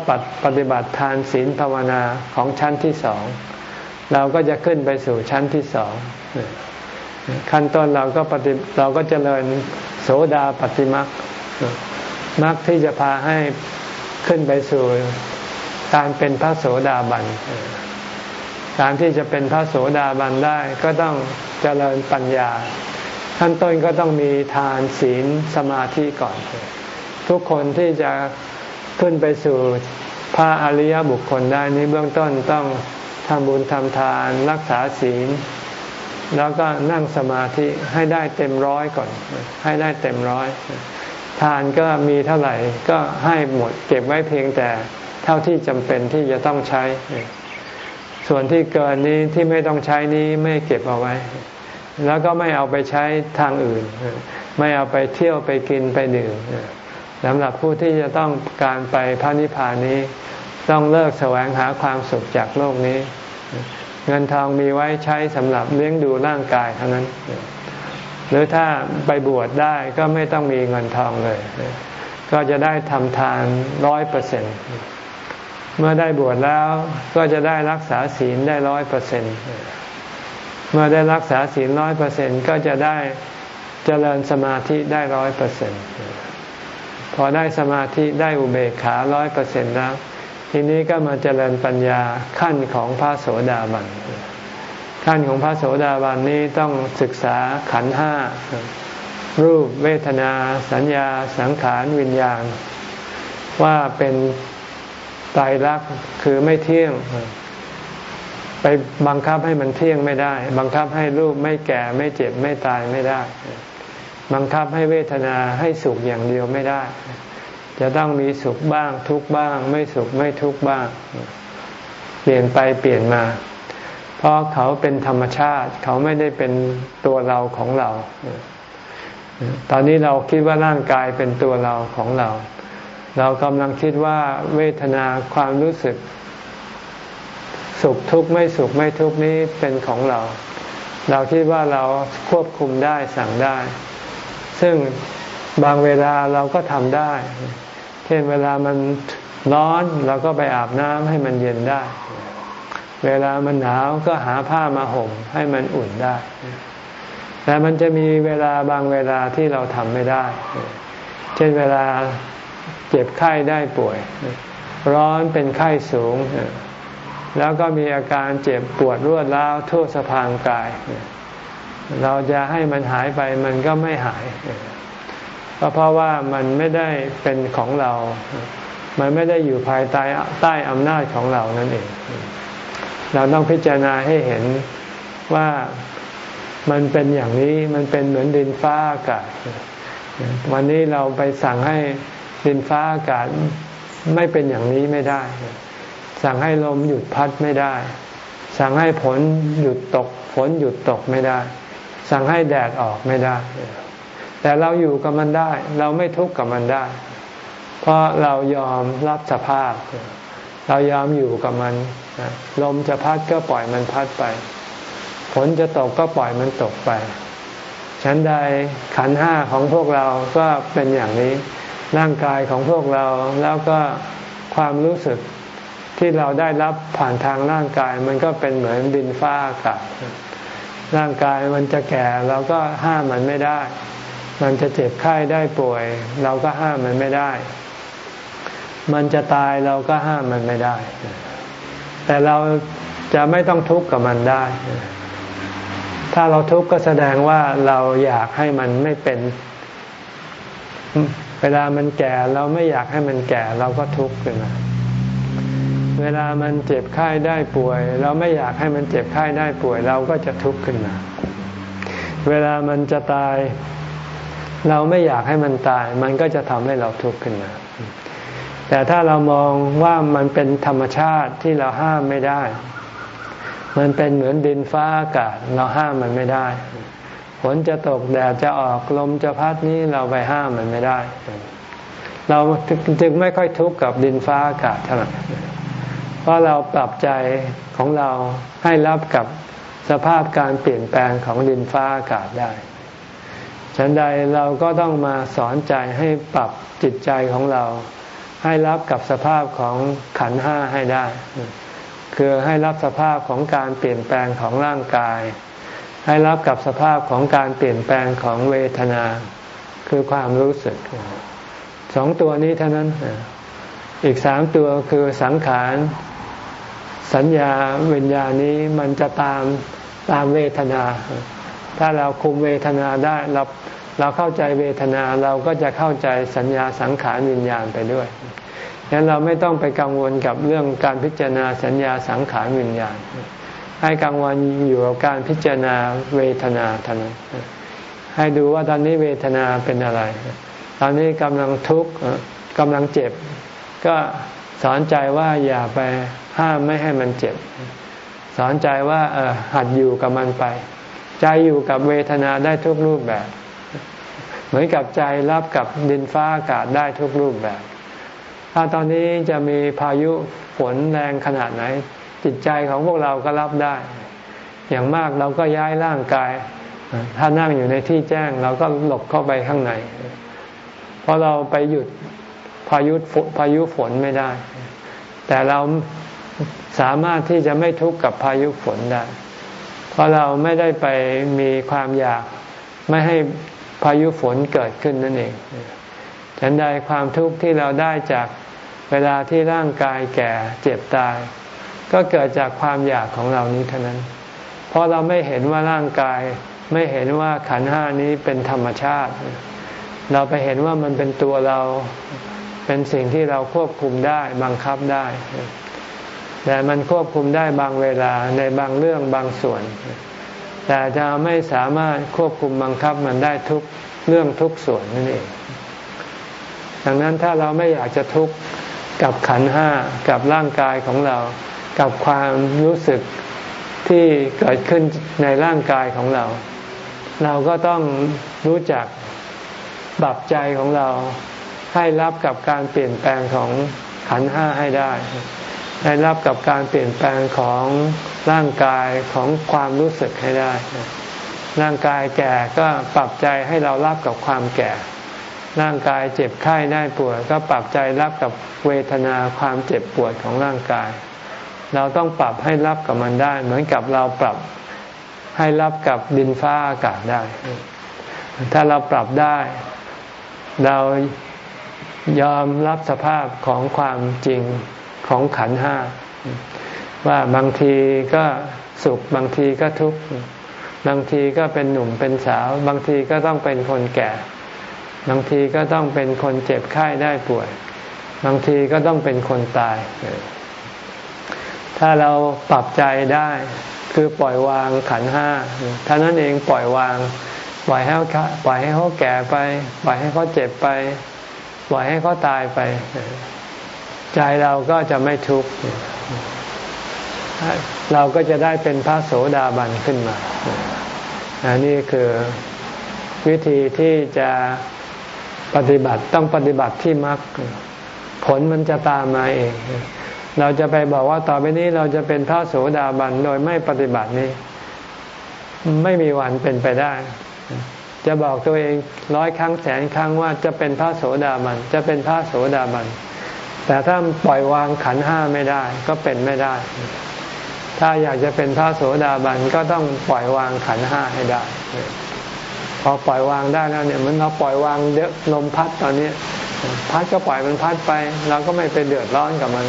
ปฏิบัติทานศีลภาวนาของชั้นที่สอง เราก็จะขึ้นไปสู่ชั้นที่สอง ขั้นต้นเราก็ปฏิเราก็จเจริญโสดาปฏิมักมรรคที่จะพาให้ขึ้นไปสู่การเป็นพระโสดาบันการที่จะเป็นพระโสดาบันได้ก็ต้องเจริญปัญญา ขั้นต้นก็ต้องมีทานศีลสมาธิก่อน ทุกคนที่จะ ขึ้นไปสู่พระอริยบุคคลได้นี้เบื้องต้นต้องทำบุญทำทานรักษาศีล แล้วก็นั่งสมาธิให้ได้เต็มร้อยก่อน ให้ได้เต็มร้อย ทานก็มีเท่าไหร่ก็ให้หมดเก็บไว้เพียงแต่เท่าที่จำเป็นที่จะต้องใช้ ส่วนที่เกินนี้ที่ไม่ต้องใช้นี้ไม่เก็บเอาไว้ แล้วก็ไม่เอาไปใช้ทางอื่น ไม่เอาไปเที่ยวไปกินไปดื่ม สำหรับผู้ที่จะต้องการไปพระนิพพานนี้ ต้องเลิกแสวงหาความสุขจากโลกนี้ เงินทองมีไว้ใช้สำหรับเลี้ยงดูร่างกายเท่านั้น หรือถ้าไปบวชได้ก็ไม่ต้องมีเงินทองเลย ก็จะได้ทำทานร้อยเปอร์เซ็นเมื่อได้บวชแล้วก็จะได้รักษาศีลได้ร้อยเปอร์เซ็นเมื่อได้รักษาศีลร้อยเปอร์เซ็นก็จะได้เจริญสมาธิได้ร้อยเปอร์เซ็น พอได้สมาธิได้อุเบกขาร้อยเปอร์เซ็นต์แล้ว ทีนี้ก็มาเจริญปัญญาขั้นของพระโสดาบันขั้นของพระโสดาบันนี้ต้องศึกษาขันห้ารูปเวทนา สัญญา สังขารวิญญาณ ว่าเป็นตายรักคือไม่เที่ยง ไปบังคับให้มันเที่ยงไม่ได้ บังคับให้รูปไม่แก่ไม่เจ็บไม่ตายไม่ได้ บังคับให้เวทนาให้สุขอย่างเดียวไม่ได้ จะต้องมีสุขบ้างทุกบ้าง ไม่สุขไม่ทุกบ้าง เปลี่ยนไปเปลี่ยนมา เพราะเขาเป็นธรรมชาติ เขาไม่ได้เป็นตัวเราของเรา ตอนนี้เราคิดว่าร่างกายเป็นตัวเราของเรา เรากำลังคิดว่าเวทนาความรู้สึก สุขทุกข์ไม่สุขไม่ทุกข์นี้เป็นของเราเราคิดว่าเราควบคุมได้สั่งได้ ซึ่งบางเวลาเราก็ทำได้ เช่นเวลามันร้อนเราก็ไปอาบน้ำให้มันเย็นได้ เวลามันหนาวก็หาผ้ามาห่มให้มันอุ่นได้ แต่มันจะมีเวลาบางเวลาที่เราทำไม่ได้ เช่นเวลาเจ็บไข้ได้ป่วย ร้อนเป็นไข้สูง แล้วก็มีอาการเจ็บปวดรวดร้าวทั่วสะพางกาย เราจะให้มันหายไปมันก็ไม่หาย ก็เพราะว่ามันไม่ได้เป็นของเรา มันไม่ได้อยู่ภายใต้ใต้อำนาจของเรานั่นเอง เราต้องพิจารณาให้เห็นว่ามันเป็นอย่างนี้มันเป็นเหมือนดินฟ้าอากาศ วันนี้เราไปสั่งให้ดินฟ้าอากาศไม่เป็นอย่างนี้ไม่ได้ สั่งให้ลมหยุดพัดไม่ได้ สั่งให้ฝนหยุดตกฝนหยุดตกไม่ได้ สั่งให้แดดออกไม่ได้ แต่เราอยู่กับมันได้ เราไม่ทุกข์กับมันได้ เพราะเรายอมรับสภาพ เรายอมอยู่กับมัน ลมจะพัดก็ปล่อยมันพัดไป ฝนจะตกก็ปล่อยมันตกไป ฉันใดขันห้าของพวกเราก็เป็นอย่างนี้ ร่างกายของพวกเราแล้วก็ความรู้สึกที่เราได้รับผ่านทางร่างกาย มันก็เป็นเหมือนดินฟ้าอากาศ ร่างกายมันจะแก่เราก็ห้ามมันไม่ได้ มันจะเจ็บไข้ได้ป่วย เราก็ห้ามมันไม่ได้ มันจะตายเราก็ห้ามมันไม่ได้ แต่เราจะไม่ต้องทุกข์กับมันได้ ถ้าเราทุกข์ก็แสดงว่าเราอยากให้มันไม่เป็น เวลามันแก่เราไม่อยากให้มันแก่เราก็ทุกข์ขึ้นมา เวลามันเจ็บไข้ได้ป่วย เราไม่อยากให้มันเจ็บไข้ได้ป่วย เราก็จะทุกข์ขึ้นมา เวลามันจะตาย เราไม่อยากให้มันตาย มันก็จะทำให้เราทุกข์ขึ้นมา แต่ถ้าเรามองว่ามันเป็นธรรมชาติที่เราห้ามไม่ได้ มันเป็นเหมือนดินฟ้าอากาศ เราห้ามมันไม่ได้ฝนจะตกแดดจะออกลมจะพัดนี้เราไปห้ามมันไม่ได้ เราจึงไม่ค่อยทุกข์กับดินฟ้าอากาศเท่าไหร่ เพราะเราปรับใจของเราให้รับกับสภาพการเปลี่ยนแปลงของดินฟ้าอากาศได้ฉันใดเราก็ต้องมาสอนใจให้ปรับจิตใจของเรา ให้รับกับสภาพของขันห้าให้ได้ คือให้รับสภาพของการเปลี่ยนแปลงของร่างกาย ให้รับกับสภาพของการเปลี่ยนแปลงของเวทนา คือความรู้สึกสองตัวนี้เท่านั้น อีกสามตัวคือสังขาร สัญญาวิญญาณนี้มันจะตามตามเวทนา ถ้าเราคุมเวทนาได้เราเราเข้าใจเวทนาเราก็จะเข้าใจสัญญาสังขารวิญญาณไปด้วยดังนั้นเราไม่ต้องไปกังวลกับเรื่องการพิจารณาสัญญาสังขารวิญญาณ ให้กลางวันอยู่กับการพิจารณาเวทนาเท่านั้นให้ดูว่าตอนนี้เวทนาเป็นอะไร ตอนนี้กำลังทุกข์กำลังเจ็บ ก็สอนใจว่าอย่าไป ห้ามไม่ให้มันเจ็บ สอนใจว่าเออหัดอยู่กับมันไป ใจอยู่กับเวทนาได้ทุกรูปแบบ เหมือนกับใจรับกับดินฟ้าอากาศได้ทุกรูปแบบ ถ้าตอนนี้จะมีพายุฝนแรงขนาดไหนจจิตใจของพวกเราก็รับได้ อย่างมากเราก็ย้ายร่างกาย ถ้านั่งอยู่ในที่แจ้งเราก็หลบเข้าไปข้างในเพราะเราไปหยุดพายุพายุฝนไม่ได้ แต่เรา สามารถที่จะไม่ทุกข์กับพายุฝนได้ เพราะเราไม่ได้ไปมีความอยากไม่ให้พายุฝนเกิดขึ้นนั่นเองฉันใดความทุกข์ที่เราได้จากเวลาที่ร่างกายแก่เจ็บตาย ก็เกิดจากความอยากของเรานี้เท่านั้น เพราะเราไม่เห็นว่าร่างกายไม่เห็นว่าขันห้านี้เป็นธรรมชาติ เราไปเห็นว่ามันเป็นตัวเรา เป็นสิ่งที่เราควบคุมได้บังคับได้ แต่มันควบคุมได้บางเวลาในบางเรื่องบางส่วน แต่จะไม่สามารถควบคุมบังคับมันได้ทุกเรื่องทุกส่วนนั่นเองดังนั้นถ้าเราไม่อยากจะทุกข์กับขันห้ากับร่างกายของเรา กับความรู้สึกที่เกิดขึ้นในร่างกายของเรา เราก็ต้องรู้จักปรับใจของเราให้รับกับการเปลี่ยนแปลงของขันห้าให้ได้ ให้รับกับการเปลี่ยนแปลงของร่างกายของความรู้สึกให้ได้ ร่างกายแก่ก็ปรับใจให้เรารับกับความแก่ ร่างกายเจ็บไข้ได้ป่วยก็ปรับใจรับกับเวทนาความเจ็บปวดของร่างกาย เราต้องปรับให้รับกับมันได้ เหมือนกับเราปรับให้รับกับดินฟ้าอากาศได้ ถ้าเราปรับได้ เรายอมรับสภาพของความจริง ของขันห้า ว่าบางทีก็สุขบางทีก็ทุกข์บางทีก็เป็นหนุ่มเป็นสาว บางทีก็ต้องเป็นคนแก่ บางทีก็ต้องเป็นคนเจ็บไข้ได้ป่วย บางทีก็ต้องเป็นคนตาย ถ้าเราปรับใจได้คือปล่อยวางขันห้าท่านั้นเองปล่อยวางปล่อยให้เขาปล่อยให้เขาแก่ไป ปล่อยให้เขาเจ็บไป ปล่อยให้เขาตายไป ใจเราก็จะไม่ทุกข์เราก็จะได้เป็นพระโสดาบันขึ้นมาอันนี้คือวิธีที่จะปฏิบัติต้องปฏิบัติที่มรรคผลมันจะตามมาเอง เราจะไปบอกว่าต่อไปนี้เราจะเป็นพระโสดาบันโดยไม่ปฏิบัตินี้ ไม่มีวันเป็นไปได้ จะบอกตัวเองร้อยครั้งแสนครั้งว่าจะเป็นพระโสดาบันจะเป็นพระโสดาบัน แต่ถ้าปล่อยวางขันห้าไม่ได้ก็เป็นไม่ได้ ถ้าอยากจะเป็นพระโสดาบันก็ต้องปล่อยวางขันห้าให้ได้ พอปล่อยวางได้แล้วเนี่ยมันเราปล่อยวางเดลมพัดตอนนี้ พัดก็ปล่อยมันพัดไป เราก็ไม่ไปเดือดร้อนกับมัน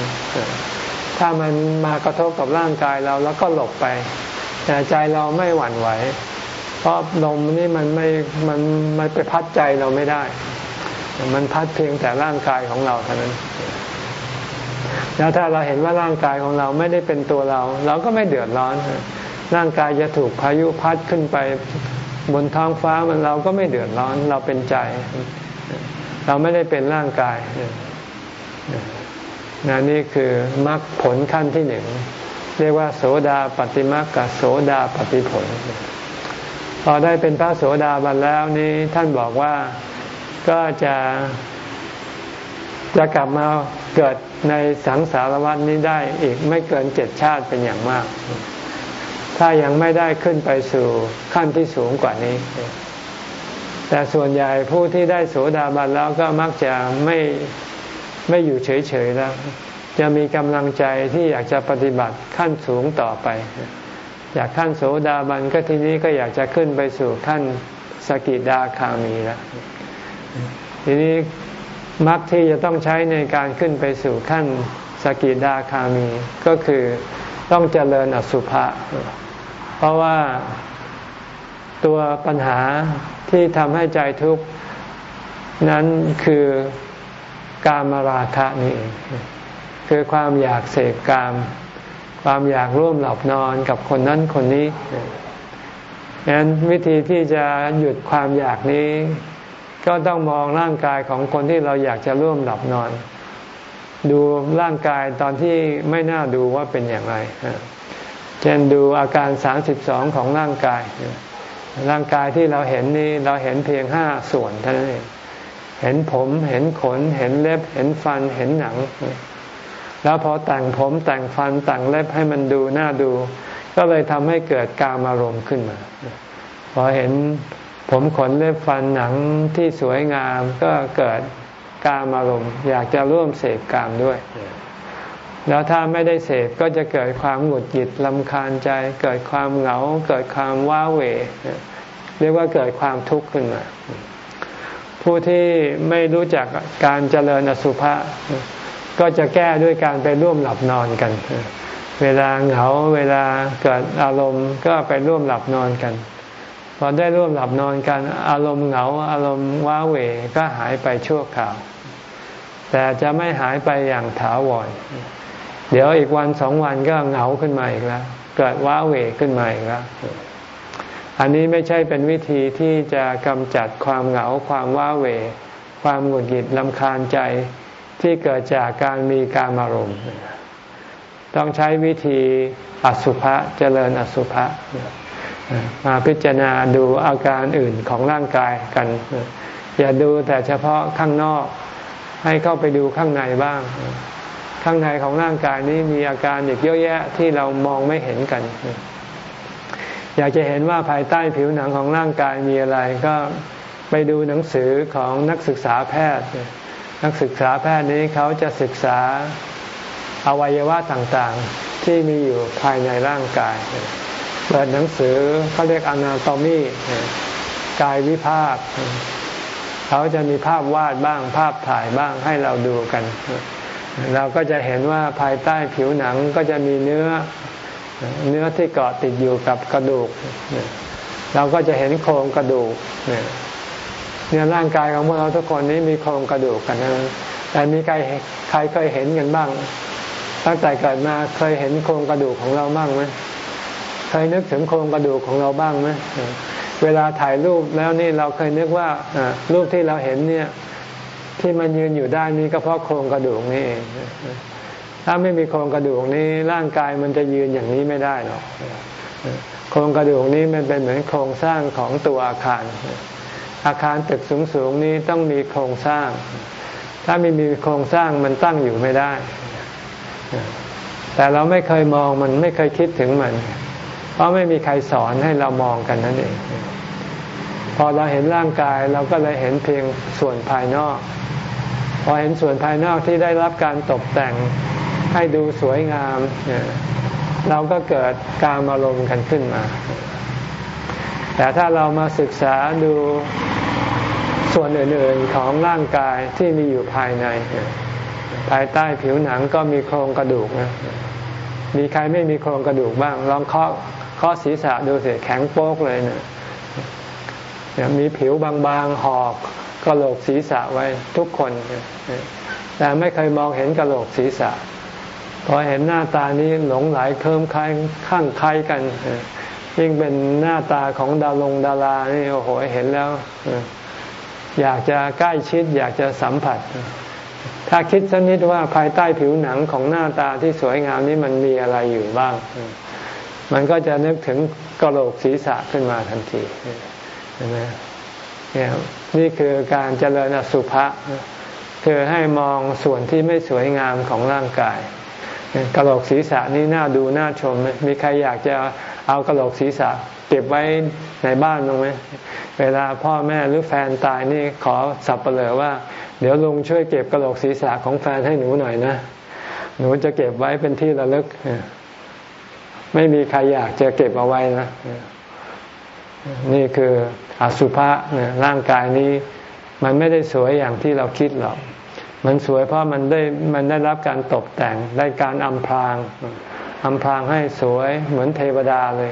ถ้ามันมากระทบกับร่างกายเราแล้วก็หลบไป แต่ใจเราไม่หวั่นไหว เพราะลมนี่มันไม่มันมันไปพัดใจเราไม่ได้ มันพัดเพียงแต่ร่างกายของเราเท่านั้น แล้วถ้าเราเห็นว่าร่างกายของเราไม่ได้เป็นตัวเรา เราก็ไม่เดือดร้อน ร่างกายจะถูกพายุพัดขึ้นไปบนท้องฟ้ามันเราก็ไม่เดือดร้อน เราเป็นใจ เราไม่ได้เป็นร่างกายนนี่คือมรรคผลขั้นที่หนึ่งเรียกว่าโสดาปฏิมรรคกับโสดาปฏิผล พอได้เป็นพระโสดาบันแล้วนี้ท่านบอกว่าก็จะ จะกลับมาเกิดในสังสารวัฏนี้ได้อีกไม่เกินเจ็ดชาติเป็นอย่างมาก ถ้ายังไม่ได้ขึ้นไปสู่ขั้นที่สูงกว่านี้ แต่ส่วนใหญ่ผู้ที่ได้โสดาบันแล้วก็มักจะไม่ไม่อยู่เฉยๆแล้ว จะมีกำลังใจที่อยากจะปฏิบัติขั้นสูงต่อไป อยากขั้นโสดาบันก็ทีนี้ก็อยากจะขึ้นไปสู่ขั้นสกิดาคามีแล้วทีนี้ มรรคที่จะต้องใช้ในการขึ้นไปสู่ขั้นสกิดาคามี ก็คือต้องเจริญอสุภะเพราะว่าตัวปัญหาที่ทำให้ใจทุกข์นั้นคือกามราคะนี่เองคือความอยากเสกกาม ความอยากร่วมหลับนอนกับคนนั้นคนนี้ดังนั้นวิธีที่จะหยุดความอยากนี้ ก็ต้องมองร่างกายของคนที่เราอยากจะร่วมหลับนอน ดูร่างกายตอนที่ไม่น่าดูว่าเป็นอย่างไรเช่นดูอาการสามสิบสองของร่างกาย ร่างกายที่เราเห็นนี้เราเห็นเพียงห้าส่วนเท่านั้นเองเห็นผมเห็นขน เห็นเล็บ เห็นฟันเห็นหนัง แล้วพอแต่งผมแต่งฟันแต่งเล็บให้มันดูน่าดู ก็เลยทำให้เกิดการอารมณ์ขึ้นมา พอเห็น ผมขนเล็บฟันหนังที่สวยงามก็เกิดการอารมณ์อยากจะร่วมเสพกามด้วย แล้วถ้าไม่ได้เสพก็จะเกิดความหงุดหงิดลำคาญใจ เกิดความเหงา เกิดความว้าเหวเรียกว่าเกิดความทุกข์ขึ้นมา ผู้ที่ไม่รู้จักการเจริญอสุภะก็จะแก้ด้วยการไปร่วมหลับนอนกัน เวลาเหงาเวลาเกิดอารมณ์ก็ไปร่วมหลับนอนกัน พอได้ร่วมหลับนอนกันอารมณ์เหงาอารมณ์ว้าเหวก็หายไปชั่วคราว แต่จะไม่หายไปอย่างถาวรเดี๋ยวอีกวันสองวันก็เหงาขึ้นมาอีกแล้ว เกิดว้าเหวขึ้นมาอีกแล้ว อันนี้ไม่ใช่เป็นวิธีที่จะกำจัดความเหงาความว้าเหวความหงุดหงิดลำคาญใจที่เกิดจากการมีการอารมณ์ต้องใช้วิธีอสุภะเจริญอสุภะ มาพิจารณาดูอาการอื่นของร่างกายกัน อย่าดูแต่เฉพาะข้างนอก ให้เข้าไปดูข้างในบ้าง ข้างในของร่างกายนี้มีอาการอีกเยอะแยะที่เรามองไม่เห็นกัน อยากจะเห็นว่าภายใต้ผิวหนังของร่างกายมีอะไรก็ไปดูหนังสือของนักศึกษาแพทย์ นักศึกษาแพทย์นี้เขาจะศึกษาอวัยวะต่างๆ ที่มีอยู่ภายในร่างกาย เปิดหนังสือเขาเรียกอนาโตมีกายวิภาคเขาจะมีภาพวาดบ้างภาพถ่ายบ้างให้เราดูกัน เราก็จะเห็นว่าภายใต้ผิวหนังก็จะมีเนื้อเนื้อที่เกาะติดอยู่กับกระดูก เราก็จะเห็นโครงกระดูกเนี่ยร่างกายของพวกเราทุกคนนี้มีโครงกระดูกกันนะแต่มีใครใครเคยเห็นกันบ้าง ตั้งแต่เกิดมาเคยเห็นโครงกระดูกของเราบ้างไหม เคยนึกถึงโครงกระดูกของเราบ้างไหมเวลาถ่ายรูปแล้วนี่เราเคยนึกว่ารูปที่เราเห็นเนี่ยที่มันยืนอยู่ได้นี่ก็เพราะโครงกระดูกนี่เองถ้าไม่มีโครงกระดูกนี้ร่างกายมันจะยืนอย่างนี้ไม่ได้หรอกโครงกระดูกนี้มันเป็นเหมือนโครงสร้างของตัวอาคาร อาคารตึกสูงๆนี้ต้องมีโครงสร้าง ถ้าไม่มีโครงสร้างมันตั้งอยู่ไม่ได้ แต่เราไม่เคยมองมันไม่เคยคิดถึงมัน เพราะไม่มีใครสอนให้เรามองกันนั่นเองพอเราเห็นร่างกายเราก็เลยเห็นเพียงส่วนภายนอก พอเห็นส่วนภายนอกที่ได้รับการตกแต่งให้ดูสวยงาม เราก็เกิดการอารมณ์กันขึ้นมา แต่ถ้าเรามาศึกษาดูส่วนอื่นๆของร่างกายที่มีอยู่ภายใน ภายใต้ผิวหนังก็มีโครงกระดูกนะมีใครไม่มีโครงกระดูกบ้าง ลองเคาะ เคาะศีรษะดูสิแข็งโป๊กเลยเนะี่ยมีผิวบางๆหอกกระโหลกศีรษะไว้ทุกคนแต่ไม่เคยมองเห็นกระโหลกศีรษะพอเห็นหน้าตานี้หลงไหลเคลิ้มคล้ายข้างคล้ายกันยิ่งเป็นหน้าตาของดารงดารานี่โอ้โหเห็นแล้วอยากจะใกล้ชิด อยากจะสัมผัส ถ้าคิดสักนิดว่าภายใต้ผิวหนังของหน้าตาที่สวยงามนี้มันมีอะไรอยู่บ้าง มันก็จะนึกถึงกระโหลกศีรษะขึ้นมาทันทีนไหมเนี่ยนี่คือการเจริญอสุภะคือให้มองส่วนที่ไม่สวยงามของร่างกายกระโหลกศีรษะนี่น่าดูน่าชม มีใครอยากจะเอากระโหลกศีรษะเก็บไว้ในบ้านลงไหมเวลาพ่อแม่หรือแฟนตายนี่ขอสับเปลือว่า เดี๋ยวลุงช่วยเก็บกระโหลกศีรษะของแฟนให้หนูหน่อยนะ หนูจะเก็บไว้เป็นที่ระลึก ไม่มีใครอยากจะเก็บเอาไว้นะนี่คืออสุภะร่างกายนี้ มันไม่ได้สวยอย่างที่เราคิดหรอกมันสวยเพราะมันได้มันได้รับการตกแต่งได้การอำพรางอำพรางให้สวยเหมือนเทวดาเลย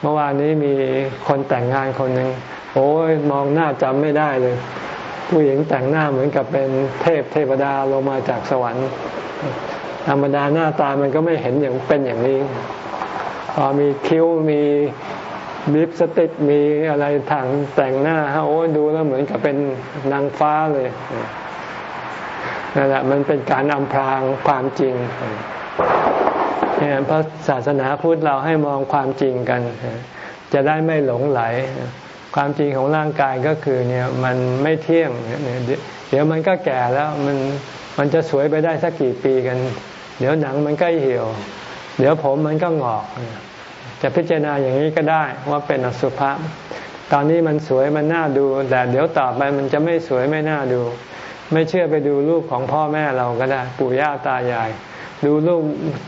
เมื่อวานนี้มีคนแต่งงานคนหนึ่งโอ้ยมองหน้าจำไม่ได้เลย ผู้หญิงแต่งหน้าเหมือนกับเป็นเทพเทวดาลงมาจากสวรรค์ธรรมดาหน้าตามันก็ไม่เห็นอย่างเป็นอย่างนี้ พอมีคิ้วมีลิปสติกมีอะไรถังแต่งหน้าฮะโอ้ดูแล้วเหมือนกับเป็นนางฟ้าเลยนั่นแหละมันเป็นการอำพรางความจริงเนี่ยพระศาสนาพุทธเราให้มองความจริงกัน จะได้ไม่หลงไหล ความจริงของร่างกายก็คือเนี่ยมันไม่เที่ยง เดี๋ยวมันก็แก่แล้วมันมันจะสวยไปได้สักกี่ปีกัน เดี๋ยวหนังมันก็เหี่ยว เดี๋ยวผมมันก็งอก จะพิจารณาอย่างนี้ก็ได้ว่าเป็นอสุภะตอนนี้มันสวยมันน่าดู แต่เดี๋ยวต่อไปมันจะไม่สวยไม่น่าดู ไม่เชื่อไปดูรูปของพ่อแม่เราก็ได้ ปู่ย่าตายาย ดูรูป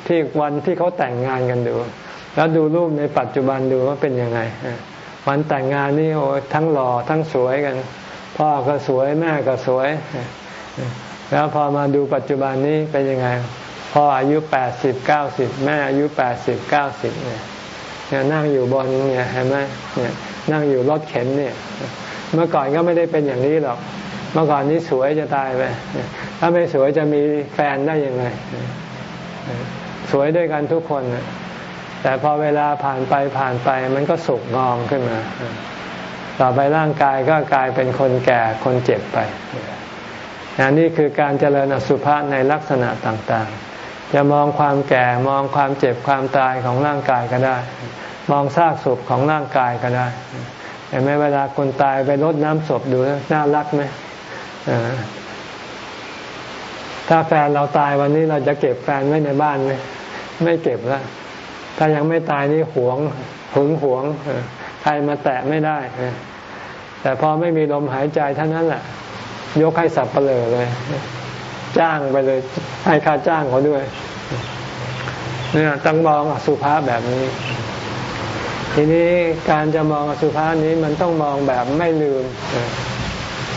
ที่วันที่เขาแต่งงานกันดู แล้วดูรูปในปัจจุบันดูว่าเป็นยังไงวันแต่งงานนี่โอ้ทั้งหล่อทั้งสวยกัน พ่อก็สวยแม่ก็สวย แล้วพอมาดูปัจจุบันนี้เป็นยังไง พ่ออายุแปดสิบเก้าสิบแม่อายุแปดสิบเก้าสิบเนี่ยนั่งอยู่บนเนี่ยเห็นไหมเนี่ยนั่งอยู่รถเข็นเนี่ย เมื่อก่อนก็ไม่ได้เป็นอย่างนี้หรอก เมื่อก่อนนี้สวยจะตายไปถ้าไม่สวยจะมีแฟนได้ยังไง สวยด้วยกันทุกคนแต่พอเวลาผ่านไปผ่านไปมันก็สุกงอมขึ้นมาต่อไปร่างกายก็กลายเป็นคนแก่คนเจ็บไปนี่คือการเจริญอสุภะในลักษณะต่างๆ จะมองความแก่มองความเจ็บความตายของร่างกายก็ได้ มองซากศพของร่างกายก็ได้เห็นไหมเวลาคนตายไปรดน้ำศพดูน่ารักไหมถ้าแฟนเราตายวันนี้เราจะเก็บแฟนไว้ในบ้านไหมไม่เก็บแล้วถ้ายังไม่ตายนี่หวงหึงหวงใครมาแตะไม่ได้แต่พอไม่มีลมหายใจเท่านั้นแหละยกให้สับเปลือเลย จ้างไปเลย ให้ค่าจ้างเขาด้วยเนี่ยต้องมองอสุภะแบบนี้ ทีนี้การจะมองอสุภะนี้มันต้องมองแบบไม่ลืม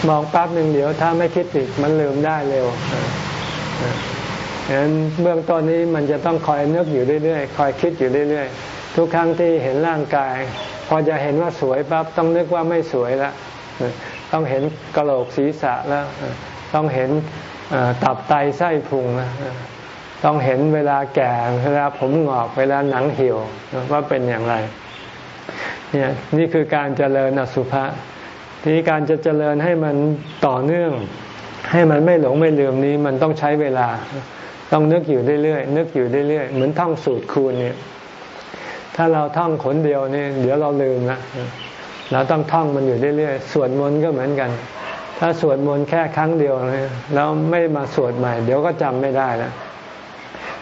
มองปั๊บหนึ่งเดี๋ยวถ้าไม่คิดอีกมันลืมได้เร็วฉะนั้นเบื้องต้นนี้มันจะต้องคอยนึกอยู่เรื่อยๆ คอยคิดอยู่เรื่อยๆ ทุกครั้งที่เห็นร่างกาย พอจะเห็นว่าสวยปั๊บต้องนึกว่าไม่สวยละ ต้องเห็นกระโหลกศีรษะแล้ว ต้องเห็น ตับไตไส้พุงนะต้องเห็นเวลาแก่เวลาผมหงอกเวลาหนังเหี่ยวว่าเป็นอย่างไรเนี่ยนี่คือการเจริญอสุภะทีนี้การจะเจริญให้มันต่อเนื่อง ให้มันไม่หลงไม่ลืมนี้มันต้องใช้เวลา ต้องนึกอยู่เรื่อยๆนึกอยู่เรื่อยๆเหมือนท่องสูตรคูณเนี่ยถ้าเราท่องขนเดียวเนี่ยเดี๋ยวเราลืมละเราต้องท่องมันอยู่เรื่อยๆสวดมนต์ก็เหมือนกัน ถ้าสวดมนต์แค่ครั้งเดียวแล้วไม่มาสวดใหม่ เดี๋ยวก็จำไม่ได้แล้ว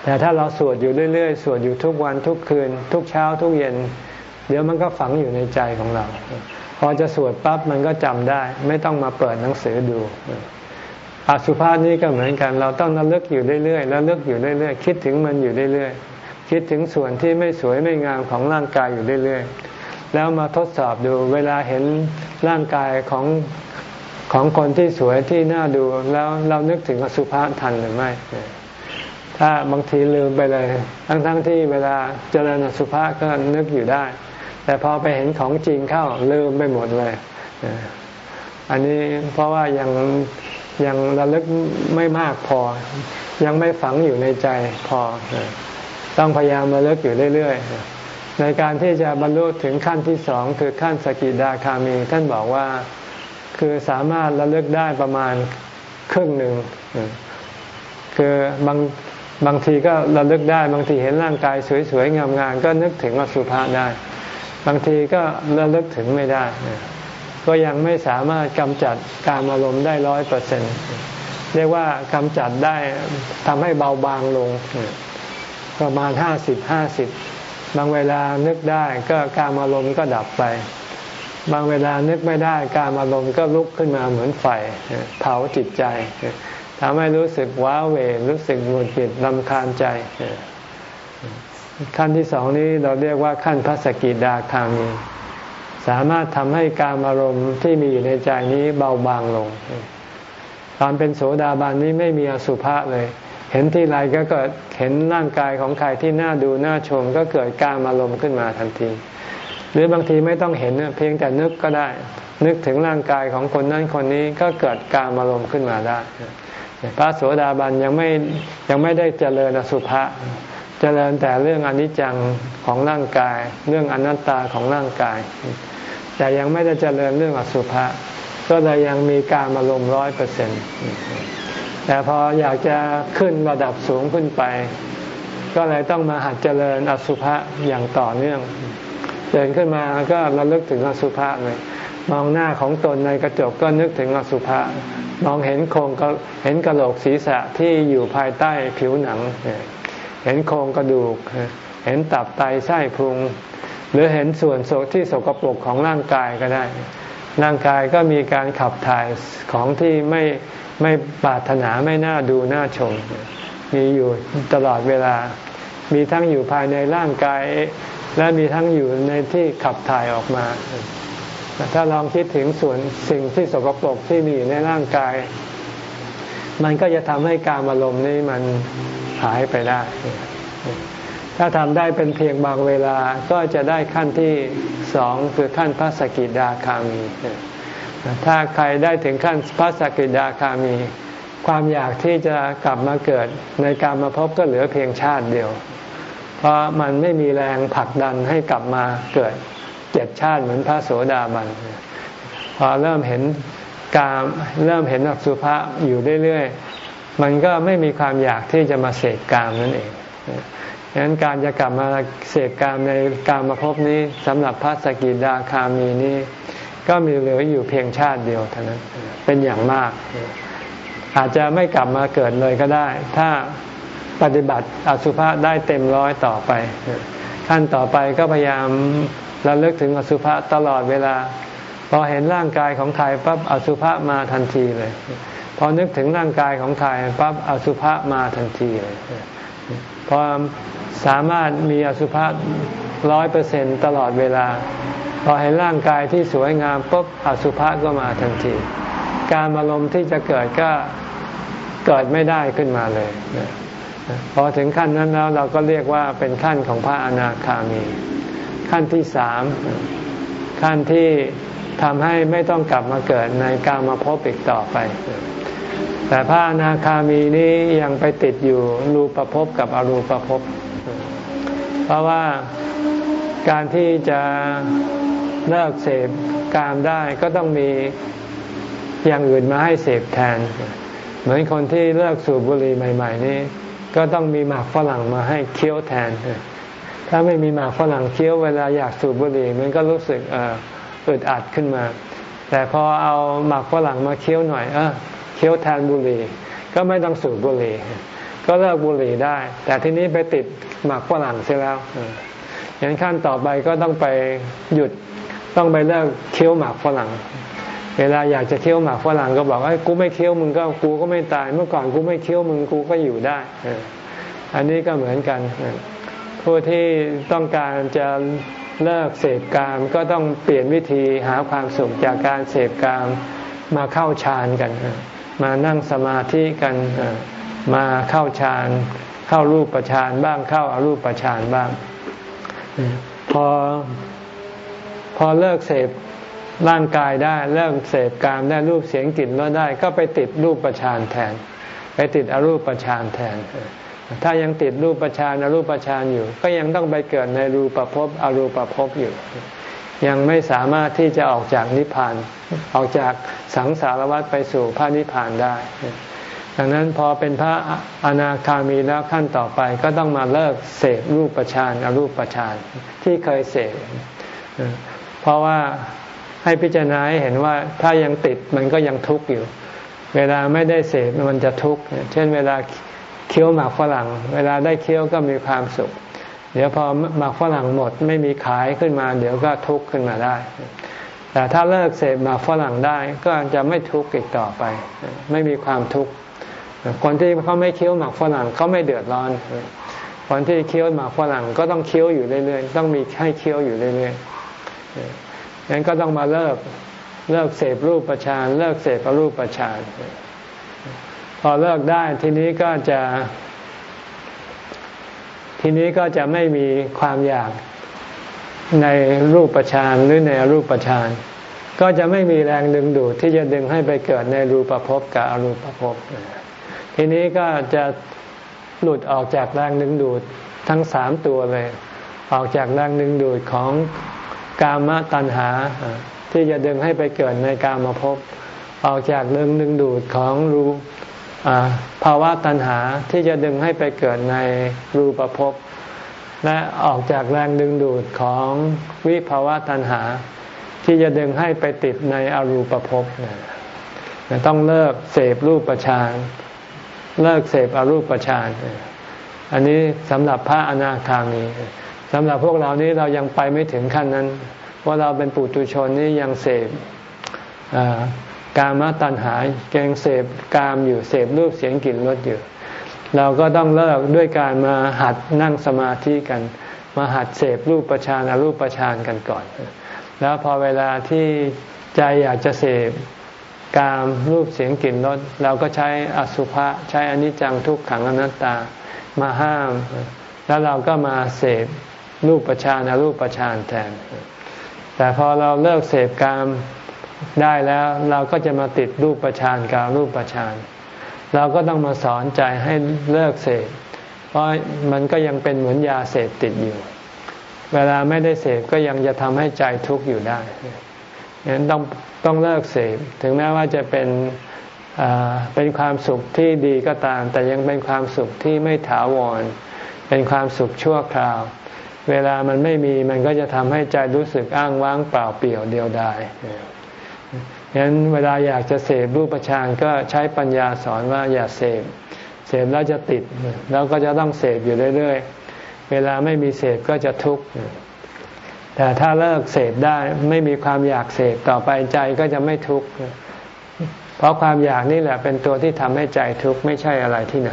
แต่ถ้าเราสวดอยู่เรื่อยๆ สวดอยู่ทุกวันทุกคืน ทุกเช้าทุกเย็น เดี๋ยวมันก็ฝังอยู่ในใจของเรา พอจะสวดปั๊บมันก็จำได้ ไม่ต้องมาเปิดหนังสือดูอสุภาษนี้ก็เหมือนกัน เราต้องระลึกอยู่เรื่อยๆแล้วลึกอยู่เรื่อยๆ คิดถึงมันอยู่เรื่อยๆ คิดถึงส่วนที่ไม่สวยไม่งามของร่างกายอยู่เรื่อยๆ แล้วมาทดสอบดูเวลาเห็นร่างกายของ ของคนที่สวยที่น่าดูแล้วเรานึกถึงอสุภะทันหรือไม่ ถ้าบางทีลืมไปเลย ทั้งๆทที่เวลาเจริญอสุภะก็นึกอยู่ได้ แต่พอไปเห็นของจริงเข้าลืมไปหมดเลยอันนี้เพราะว่ายังยังระลึกไม่มากพอ ยังไม่ฝังอยู่ในใจพอ ต้องพยายามระลึกอยู่เรื่อยๆ ในการที่จะบรรลุถึงขั้นที่สองคือขั้นสกิดาคามี ท่านบอกว่า คือสามารถระลึกได้ประมาณครึ่งหนึ่งคือบางบางทีก็ระลึกได้ บางทีเห็นร่างกายสวยๆงามๆก็นึกถึงอสุภะได้ บางทีก็ระลึกถึงไม่ได้ ก็ยังไม่สามารถกำจัดการอารมณ์ได้ร้อยเปอร์เซ็นเรียกว่ากำจัดได้ทำให้เบาบางลง ประมาณห้าสิบห้าสิบบางเวลานึกได้ก็การอารมณ์ก็ดับไป บางเวลานึกไม่ได้การอารมณ์ก็ลุกขึ้นมาเหมือนไฟเผาจิตใจทำให้รู้สึกว้าเหวรู้สึกหงุดหงิดลำคาญใจขั้นที่สองนี้เราเรียกว่าขั้นพระสกิดาคามีสามารถทำให้การอารมณ์ที่มีอยู่ในใจนี้เบาบางลง ตอนเป็นโสดาบันนี้ไม่มีอสุภะเลย เห็นที่ไรก็เกิดเห็นร่างกายของใครที่น่าดูน่าชม ก็เกิดการอารมณ์ขึ้นมาทันที หรือบางทีไม่ต้องเห็นเพียงแต่นึกก็ได้ นึกถึงร่างกายของคนนั้นคนนี้ก็เกิดการอารมณ์ขึ้นมาได้ พระโสดาบันยังไม่ยังไม่ได้เจริญอสุภะเจริญแต่เรื่องอนิจจังของร่างกาย เรื่องอนัตตาของร่างกาย แต่ยังไม่ได้เจริญเรื่องอสุภะก็เลยยังมีการอารมณ์ร้อยเปอร์เซ็นต์แต่พออยากจะขึ้นระดับสูงขึ้นไป ก็เลยต้องมาหัดเจริญอสุภะอย่างต่อเนื่อง เดินขึ้นมาก็ระลึกถึงอสุภะเลยมองหน้าของตนในกระจกก็นึกถึงอสุภะมองเห็นโครงก็เห็นกระโหลกศีรษะที่อยู่ภายใต้ผิวหนัง เห็นโครงกระดูก เห็นตับไตไส้พุง หรือเห็นส่วนโสที่สกปรกของร่างกายก็ได้ ร่างกายก็มีการขับถ่ายของที่ไม่ไม่ปรารถนาไม่น่าดูน่าชม มีอยู่ตลอดเวลา มีทั้งอยู่ภายในร่างกาย และมีทั้งอยู่ในที่ขับถ่ายออกมา ถ้าลองคิดถึงส่วนสิ่งที่สกปรกที่มีอยู่ในร่างกาย มันก็จะทำให้การอารมณ์นี้มันหายไปได้ ถ้าทำได้เป็นเพียงบางเวลาก็จะได้ขั้นที่สองคือขั้นพระสกิดาคามี ถ้าใครได้ถึงขั้นพระสกิดาคามี ความอยากที่จะกลับมาเกิดในการมาพบก็เหลือเพียงชาติเดียว ราะมันไม่มีแรงผลักดันให้กลับมาเกิดเจ็ดชาติเหมือนพระโสดาบันพอเริ่มเห็นกามเริ่มเห็นอสุภะอยู่เรื่อยๆ มันก็ไม่มีความอยากที่จะมาเสกกามนั่นเองดังนั้นการจะกลับมาเสกกามในกามาพบนี้สำหรับพระสกิดาคามีนี้ก็มีเหลืออยู่เพียงชาติเดียวเท่านั้นเป็นอย่างมาก อาจจะไม่กลับมาเกิดเลยก็ได้ ถ้า ปฏิบัติอสุภะได้เต็มร้อยต่อไป ขั้นต่อไปก็พยายามระลึกถึงอสุภะตลอดเวลา พอเห็นร่างกายของใครปั๊บอสุภะมาทันทีเลย พอนึกถึงร่างกายของใครปั๊บอสุภะมาทันทีเลยพอสามารถมีอสุภะร้อยเปอร์เซ็นตลอดเวลา พอเห็นร่างกายที่สวยงามปุ๊บอสุภะก็มาทันที การอารมณ์ที่จะเกิดก็เกิดไม่ได้ขึ้นมาเลย พอถึงขั้นนั้นแล้วเราก็เรียกว่าเป็นขั้นของพระอนาคามี ขั้นที่สามขั้นที่ทำให้ไม่ต้องกลับมาเกิดในการมาพบอีกต่อไป แต่พระอนาคามีนี้ยังไปติดอยู่รูปภพกับอรูปภพเพราะว่าการที่จะเลิกเสพกามได้ก็ต้องมีอย่างอื่นมาให้เสพแทน เหมือนคนที่เลิกสูบบุหรี่ใหม่ ๆ นี้ ก็ต้องมีหมากฝรั่งมาให้เคี้ยวแทน ถ้าไม่มีหมากฝรั่งเคี้ยวเวลาอยากสูบบุหรี่มันก็รู้สึกอึดอัดขึ้นมา แต่พอเอาหมากฝรั่งมาเคี้ยวหน่อยเออเคี้ยวแทนบุหรี่ ก็ไม่ต้องสูบบุหรี่ ก็เลิกบุหรี่ได้ แต่ทีนี้ไปติดหมากฝรั่งเสียแล้วอย่างขั้นต่อไปก็ต้องไปหยุดต้องไปเลิกเคี้ยวหมากฝรั่ง เวลาอยากจะเคี้ยวหมากฝรั่งก็บอกว่ากูไม่เคี้ยวมึงก็กูก็ไม่ตาย เมื่อก่อนกูไม่เคี้ยวมึงกูก็อยู่ได้ อันนี้ก็เหมือนกัน ผู้ที่ต้องการจะเลิกเสพกามก็ต้องเปลี่ยนวิธีหาความสุขจากการเสพกามมาเข้าฌานกัน มานั่งสมาธิกันมาเข้าฌานเข้ารูปฌานบ้างเข้าอารูปฌานบ้าง พอพอเลิกเสพ ร่างกายได้เลิกเสพกามได้รูปเสียงกลิ่นรสได้ ก็ไปติดรูปประชานแทน ไปติดอรูปประชานแทน ถ้ายังติดรูปประชานอรูปประชานอยู่ ก็ยังต้องไปเกิดในรูปภพอรูปภพอยู่ ยังไม่สามารถที่จะออกจากนิพพานออกจากสังสารวัฏไปสู่พระนิพพานได้ ดังนั้นพอเป็นพระอนาคามีแล้วขั้นต่อไปก็ต้องมาเลิกเสพรูปประชานอรูปประชานที่เคยเสพเพราะว่า ให้พิจารณาหเห็นว่าถ้ายังติดมันก็ยังทุกข์อยู่ เวลาไม่ได้เสพมันจะทุกข์เช่นเวลาเคี้ยวหมากฝรั่ง เวลาได้เคี้ยวก็มีความสุข เดี๋ยวพอหมากฝรั่งหมดไม่มีขายขึ้นมา เดี๋ยวก็ทุกข์ขึ้นมาได้ แต่ถ้าเลิกเสพหมากฝรั่งได้ก็จะไม่ทุกข์อีกต่อไป ไม่มีความทุกข์คนที่เขาไม่เคี้ยวหมากฝรั่งเขาไม่เดือดร้อนคนที่เคี้ยวหมากฝรั่งก็ต้องเคี้ยวอยู่เรื่อยๆ ต้องมีให้เคี้ยวอยู่เรื่อยๆ งั้นก็ต้องมาเลิกเลิกเสพรูปประชานเลิกเสพรูปประชานพอเลิกได้ทีนี้ก็จะ ทีนี้ก็จะไม่มีความอยากในรูปประชานหรือในรูปประชานก็จะไม่มีแรงดึงดูดที่จะดึงให้ไปเกิดในรูปภพกับอรูปภพทีนี้ก็จะหลุดออกจากแรงดึงดูดทั้งสามตัวเลย ออกจากแรงดึงดูดของ กามตัณหา ที่จะดึงให้ไปเกิดในกามภพออกจากเรื่องดึงดูดของรูภาวะตัณหาที่จะดึงให้ไปเกิดในรูปภพและออกจากแรงดึงดูดของวิภาวะตัณหา ที่จะดึงให้ไปติดในอรูปภพต้องเลิกเสพรูปประชานเลิกเสพอรูปฌานอันนี้สำหรับพระอนาคามี สำหรับพวกเรานี้เรายังไปไม่ถึงขั้นนั้น ว่าเราเป็นปุถุชนนี้ยังเสพกามตัณหาแกงเสพกามอยู่เสพรูปเสียงกลิ่นรสอยู่ เราก็ต้องเลิกด้วยการมาหัดนั่งสมาธิกัน มาหัดเสพรูปประชานอรูปประชานกันก่อน แล้วพอเวลาที่ใจอยากจะเสพกามรูปเสียงกลิ่นรสเราก็ใช้อสุภะใช้อนิจจังทุกขังอนัตตามาห้าม แล้วเราก็มาเสพ รูปประชานอรูปประชานแทน แต่พอเราเลิกเสพกามได้แล้วเราก็จะมาติดรูปประชานกับรูปประชานเราก็ต้องมาสอนใจให้เลิกเสพเพราะมันก็ยังเป็นเหมือนยาเสพติดอยู่ เวลาไม่ได้เสพก็ยังจะทำให้ใจทุกข์อยู่ได้ฉะนั้นต้องต้องเลิกเสพถึงแม้ว่าจะเป็นเป็นความสุขที่ดีก็ตาม แต่ยังเป็นความสุขที่ไม่ถาวร เป็นความสุขชั่วคราว เวลามันไม่มีมันก็จะทำให้ใจรู้สึกอ้างว้างเปล่าเปลี่ยวเดียวดายฉะนั้นเวลาอยากจะเสพรูปฌานก็ใช้ปัญญาสอนว่าอย่าเสพ เสพแล้วจะติด แล้วก็จะต้องเสพอยู่เรื่อยๆ เวลาไม่มีเสพก็จะทุกข์ แต่ถ้าเลิกเสพได้ไม่มีความอยากเสพต่อไปใจก็จะไม่ทุกข์ เพราะความอยากนี่แหละเป็นตัวที่ทำให้ใจทุกข์ไม่ใช่อะไรที่ไหน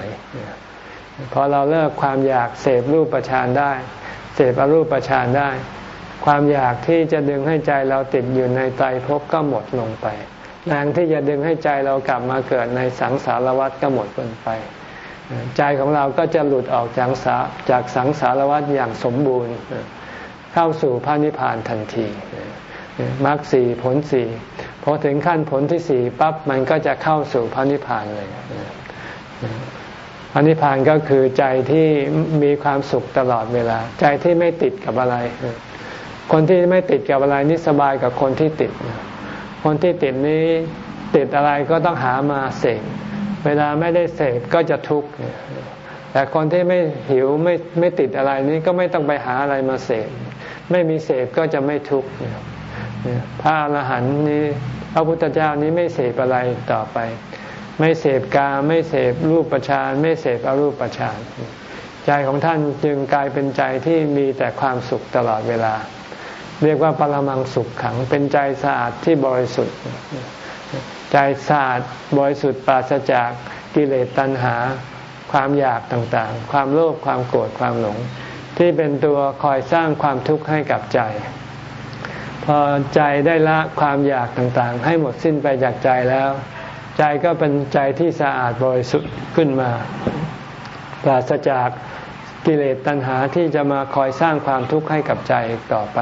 พอเราเลิกความอยากเสพรูปฌานได้ เสพอรูปฌานได้ ความอยากที่จะดึงให้ใจเราติดอยู่ในใจภพก็หมดลงไปแรงที่จะดึงให้ใจเรากลับมาเกิดในสังสารวัฏก็หมดลงไป ใจของเราก็จะหลุดออกจากสาจากสังสารวัฏอย่างสมบูรณ์เข้าสู่พระนิพพานทันทีมรรคสี่ผลสี่พอถึงขั้นผลที่สี่ปั๊บมันก็จะเข้าสู่พระนิพพานเลย พระนิพพานก็คือใจที่มีความสุขตลอดเวลา ใจที่ไม่ติดกับอะไร คนที่ไม่ติดกับอะไรนี่สบายกับคนที่ติด คนที่ติดนี้ติดอะไรก็ต้องหามาเสพเวลาไม่ได้เสพก็จะทุกข์แต่คนที่ไม่หิวไม่ไม่ติดอะไรนี้ก็ไม่ต้องไปหาอะไรมาเสพไม่มีเสพก็จะไม่ทุกข์พระอรหันต์นี้พระพุทธเจ้านี้ไม่เสพอะไรต่อไป ไม่เสพกาไม่เสพรูปประชานไม่เสพอรูปประชานใจของท่านจึงกลายเป็นใจที่มีแต่ความสุขตลอดเวลา เรียกว่าปรมังสุขขังเป็นใจสะอาดที่บริสุทธิ์ ใจสะอาดบริสุทธิ์ปราศจากกิเลสตัณหา ความอยากต่างๆ ความโลภความโกรธความหลง ที่เป็นตัวคอยสร้างความทุกข์ให้กับใจ พอใจได้ละความอยากต่างๆ ให้หมดสิ้นไปจากใจแล้ว ใจก็เป็นใจที่สะอาดบริสุทธิ์ขึ้นมา ปราศจากกิเลสตัณหาที่จะมาคอยสร้างความทุกข์ให้กับใจต่อไป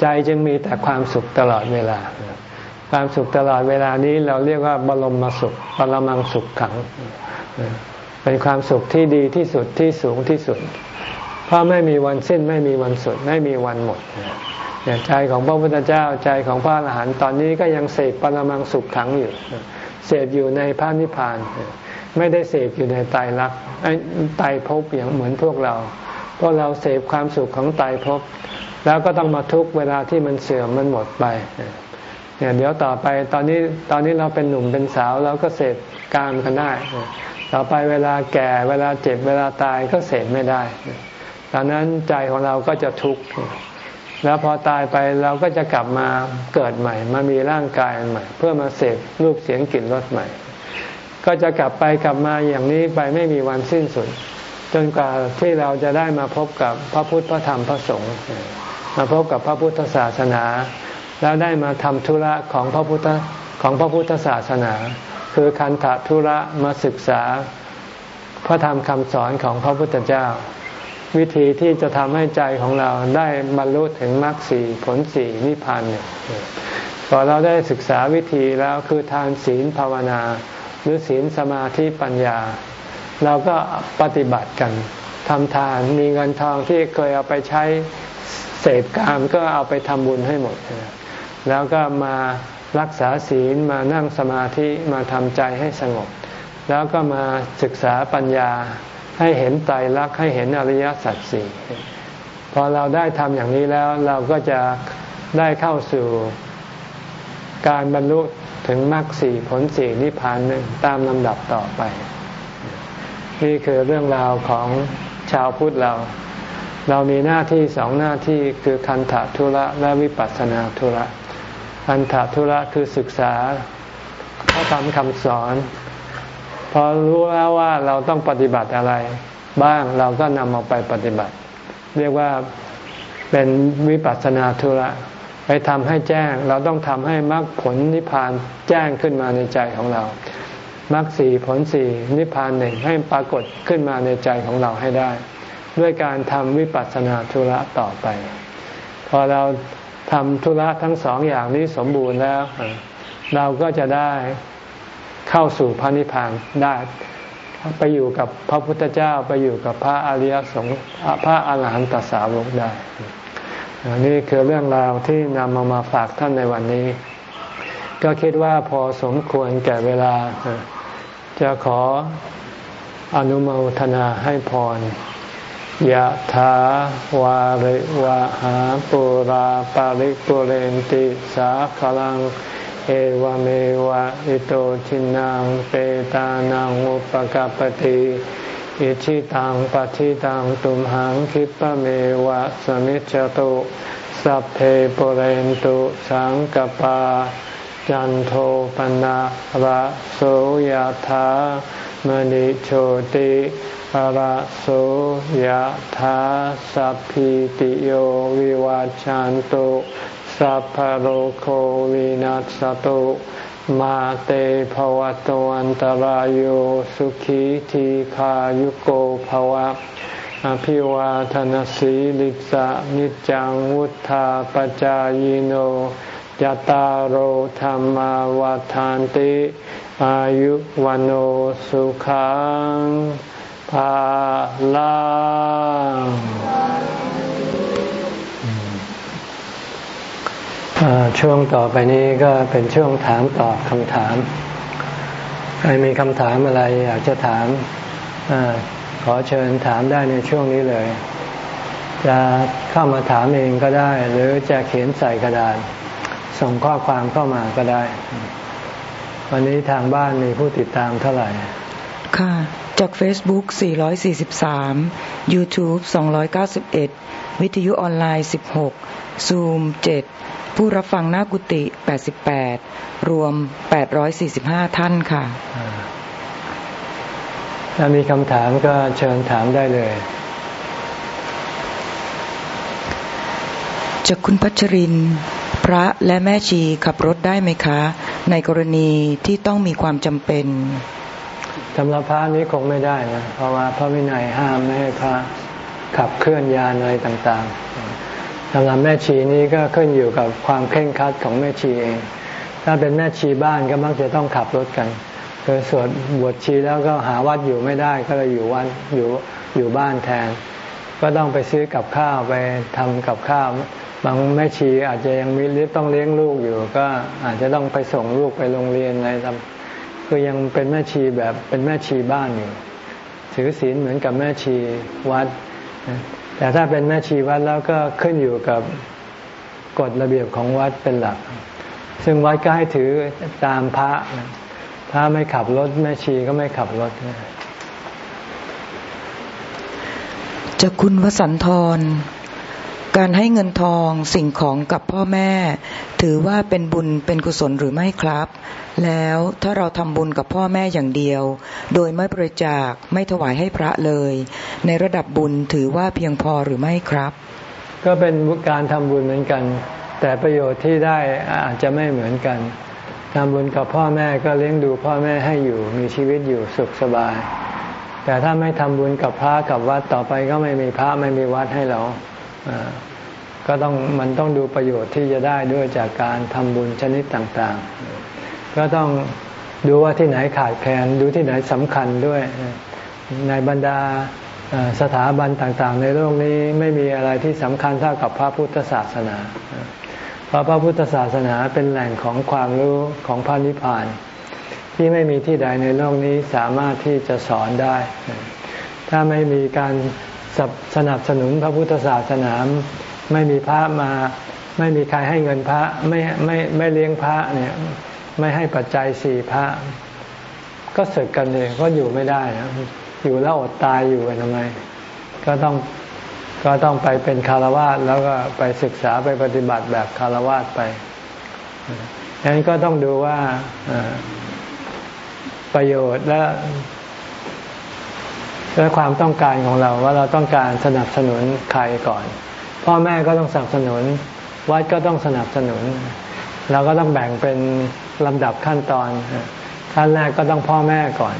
ใจจึงมีแต่ความสุขตลอดเวลา ความสุขตลอดเวลานี้เราเรียกว่าบรมมสุขปรมังสุขขัง เป็นความสุขที่ดีที่สุดที่สูงที่สุด เพราะไม่มีวันสิ้นไม่มีวันสุด ไม่มีวันหมด ใจของพระพุทธเจ้าใจของพระอรหันต์ตอนนี้ก็ยังเสพปรมังสุขขังอยู่ เสพอยู่ในพระนิพพาน ไม่ได้เสพอยู่ในไตรักไตรภพอย่างเหมือนพวกเรา พวกเราเสพความสุขของไตรภพแล้วก็ต้องมาทุกเวลาที่มันเสื่อมมันหมดไปเนี่ยเดี๋ยวต่อไปตอนนี้ตอนนี้เราเป็นหนุ่มเป็นสาวเราก็เสพกามกันได้ ต่อไปเวลาแก่เวลาเจ็บเวลาตายก็เสพไม่ได้ตอนนั้นใจของเราก็จะทุกข์ แล้วพอตายไปเราก็จะกลับมาเกิดใหม่ มามีร่างกายใหม่ เพื่อมาเสพรูปเสียงกลิ่นรสใหม่ ก็จะกลับไปกลับมาอย่างนี้ไปไม่มีวันสิ้นสุด จนกว่าที่เราจะได้มาพบกับพระพุทธพระธรรมพระสงฆ์มาพบกับพระพุทธศาสนา แล้วได้มาทำธุระของพระพุทธของพระพุทธศาสนา คือคันธธุระมาศึกษา พระธรรมคำสอนของพระพุทธเจ้า วิธีที่จะทำให้ใจของเราได้บรรลุถึงมรรคสีผลสีนิพพานเนี่ยพอเราได้ศึกษาวิธีแล้วคือทานศีลภาวนา หรือศีลสมาธิปัญญา เราก็ปฏิบัติกันทำทานมีเงินทองที่เคยเอาไปใช้เสพกามก็เอาไปทำบุญให้หมด แล้วก็มารักษาศีลมานั่งสมาธิมาทำใจให้สงบ แล้วก็มาศึกษาปัญญา ให้เห็นไตรลักษณ์ให้เห็นอริยสัจสี่พอเราได้ทำอย่างนี้แล้วเราก็จะได้เข้าสู่การบรรลุถึงมรรคสี่ผลสี่นิพพานหนึ่งตามลำดับต่อไป นี่คือเรื่องราวของชาวพุทธเรา เรามีหน้าที่สองหน้าที่คือคันธทุระและวิปัสสนาธุระคันธทุระคือศึกษาพระธรรมคำสอน พอรู้แล้วว่าเราต้องปฏิบัติอะไร บ้างเราก็นำเอาไปปฏิบัติ เรียกว่าเป็นวิปัสสนาธุระไปทำให้แจ้ง เราต้องทำให้มรรคผลนิพพานแจ้งขึ้นมาในใจของเรามรรคสี่ผลสี่นิพพานหนึ่งให้ปรากฏขึ้นมาในใจของเราให้ได้ ด้วยการทำวิปัสสนาธุระต่อไป พอเราทำธุระทั้งสองอย่างนี้สมบูรณ์แล้ว เราก็จะได้ เข้าสู่พระนิพพานได้ไปอยู่กับพระพุทธเจ้าไปอยู่กับพระอริยสงฆ์พระอาหารหันตสาวกได้นี่คือเรื่องราวที่นำมามาฝากท่านในวันนี้ ก็คิดว่าพอสมควรแก่เวลา จะขออนุโมทนาให้พรยะถาวาริวะหาปุราปาริปุเรนติสาขลัง เอวเมวะอิโตทินังเปตานังอุปกัปติอิชิตังปฏิตังตุมหังคิปะเมวะสมิจจตุสัพเพปเรนตุสังกปา จันโทปนะระโสยธามณิโชติระโสยธาสัพพิติโยวิวาจันตุ สัพพโรโควินัสตุมาเตภวะตวันตารโยสุขีทีขายุโกภวะ อภิวาทนสีลิสะนิจังวุธาปจายโนยตารโอธรรมวาทานติ อายุวันโอสุขังภาลัง ช่วงต่อไปนี้ก็เป็นช่วงถามตอบคำถาม ใครมีคำถามอะไรอยากจะถามอขอเชิญถามได้ในช่วงนี้เลย จะเข้ามาถามเองก็ได้ หรือจะเขียนใส่กระดาษ ส่งข้อความเข้ามาก็ได้ วันนี้ทางบ้านมีผู้ติดตามเท่าไหร่ ค่ะ จาก Facebook 443 YouTube 291 วิทยุออนไลน์ 16 Zoom 7 ผู้รับฟังหน้ากุฏิ88 รวม 845 ท่านค่ะ ถ้ามีคำถามก็เชิญถามได้เลย จากคุณพัชริน พระและแม่ชีขับรถได้ไหมคะ ในกรณีที่ต้องมีความจำเป็นสำหรับพระนี้คงไม่ได้นะ เพราะว่าพระวินัยห้ามไม่ให้พระขับเคลื่อนยานอะไรต่างๆ สำหรับแม่ชีนี้ก็ขึ้นอยู่กับความเคร่งครัดของแม่ชีเอง ถ้าเป็นแม่ชีบ้านก็มักจะต้องขับรถกันคือสวดบวชชีแล้วก็หาวัดอยู่ไม่ได้ก็เลยอยู่วัดอยู่อยู่บ้านแทน ก็ต้องไปซื้อกับข้าวไปทำกับข้าว บางแม่ชีอาจจะยังมีต้องเลี้ยงลูกอยู่ ก็อาจจะต้องไปส่งลูกไปโรงเรียนอะไรทำคือยังเป็นแม่ชีแบบเป็นแม่ชีบ้านอยู่ถือศีลเหมือนกับแม่ชีวัด แต่ถ้าเป็นแม่ชีวัดแล้วก็ขึ้นอยู่กับกฎระเบียบของวัดเป็นหลัก ซึ่งวัดก็ให้ถือตามพระถ้าไม่ขับรถแม่ชีก็ไม่ขับรถจะคุณวสันทร การให้เงินทองสิ่งของกับพ่อแม่ ถือว่าเป็นบุญเป็นกุศลหรือไม่ครับ แล้วถ้าเราทำบุญกับพ่อแม่อย่างเดียว โดยไม่บริจาคไม่ถวายให้พระเลย ในระดับบุญถือว่าเพียงพอหรือไม่ครับ ก็เป็นการทำบุญเหมือนกัน แต่ประโยชน์ที่ได้อาจจะไม่เหมือนกันทำบุญกับพ่อแม่ก็เลี้ยงดูพ่อแม่ให้อยู่มีชีวิตอยู่สุขสบาย แต่ถ้าไม่ทำบุญกับพระกับวัดต่อไปก็ไม่มีพระไม่มีวัดให้เรา ก็ต้องมันต้องดูประโยชน์ที่จะได้ด้วยจากการทำบุญชนิดต่างๆ ก็ต้องดูว่าที่ไหนขาดแคลนดูที่ไหนสำคัญด้วย ในบรรดาสถาบันต่างๆ ในโลกนี้ไม่มีอะไรที่สำคัญเท่ากับพระพุทธศาสนา เพราะพระพุทธศาสนาเป็นแหล่งของความรู้ของพระนิพพาน ที่ไม่มีที่ใดในโลกนี้สามารถที่จะสอนได้ ถ้าไม่มีการ สนับสนุนพระพุทธศาสนาไม่มีพระมาไม่มีใครให้เงินพระไม่ไม่ไม่เลี้ยงพระเนี่ยไม่ให้ปัจจัยสี่พระ ก็สึกกันเลยก็อยู่ไม่ได้นะอยู่แล้วอดตายอยู่กันทำไม ก็ต้องก็ต้องไปเป็นคารวาสแล้วก็ไปศึกษาไปปฏิบัติแบบคารวาสไปดังนั้นก็ต้องดูว่าประโยชน์และ และความต้องการของเราว่าเราต้องการสนับสนุนใครก่อน พ่อแม่ก็ต้องสนับสนุน วัดก็ต้องสนับสนุน เราก็ต้องแบ่งเป็นลำดับขั้นตอน ขั้นแรกก็ต้องพ่อแม่ก่อน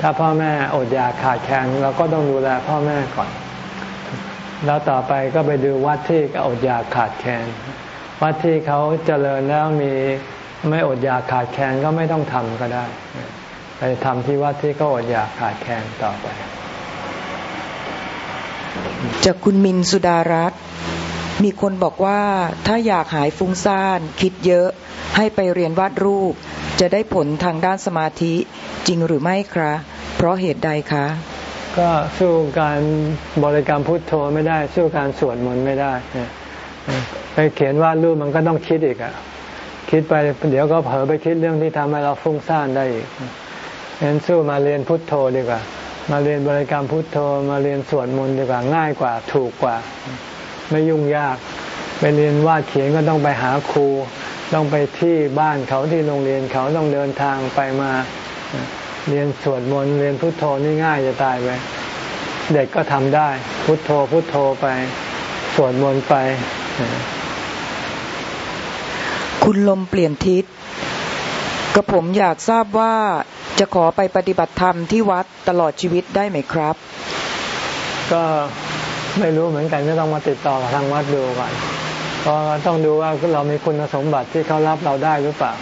ถ้าพ่อแม่อดอยากขาดแคลนเราก็ต้องดูแลพ่อแม่ก่อน แล้วต่อไปก็ไปดูวัดที่อดอยากขาดแคลนวัดที่เขาเจริญแล้วมีไม่อดอยากขาดแคลนก็ไม่ต้องทำก็ได้ ไปทำที่วัดที่เขาอดอยากขาดแคลนต่อไป จากคุณมินสุดารัตน์มีคนบอกว่าถ้าอยากหายฟุ้งซ่านคิดเยอะ ให้ไปเรียนวาดรูป จะได้ผลทางด้านสมาธิจริงหรือไม่คะ เพราะเหตุใดคะ ก็สู้การบริกรรมพุทโธไม่ได้ สู้การสวดมนต์ไม่ได้ไปเขียนวาดรูปมันก็ต้องคิดอีกอะคิดไปเดี๋ยวก็เผลอไปคิดเรื่องที่ทำให้เราฟุ้งซ่านได้อีกงั้นสู้มาเรียนพุทโธดีกว่า มาเรียนบริกรรมพุทโธมาเรียนสวดมนต์ดีกว่าง่ายกว่าถูกกว่า ไม่ยุ่งยาก ไปเรียนวาดเขียนก็ต้องไปหาครู ต้องไปที่บ้านเขาที่โรงเรียนเขาต้องเดินทางไปมาเรียนสวดมนต์เรียนพุทโธนี่ง่ายจะตายไปเด็กก็ทำได้ พุทโธพุทโธไป สวดมนต์ไป คุณลมเปลี่ยนทิศกระผมอยากทราบว่า จะขอไปปฏิบัติธรรมที่วัดตลอดชีวิตได้ไหมครับ ก็ไม่รู้เหมือนกันก็ต้องมาติดต่อทางวัดดูก่อนเพราะต้องดูว่าเรามีคุณสมบัติที่เขารับเราได้หรือเปล่า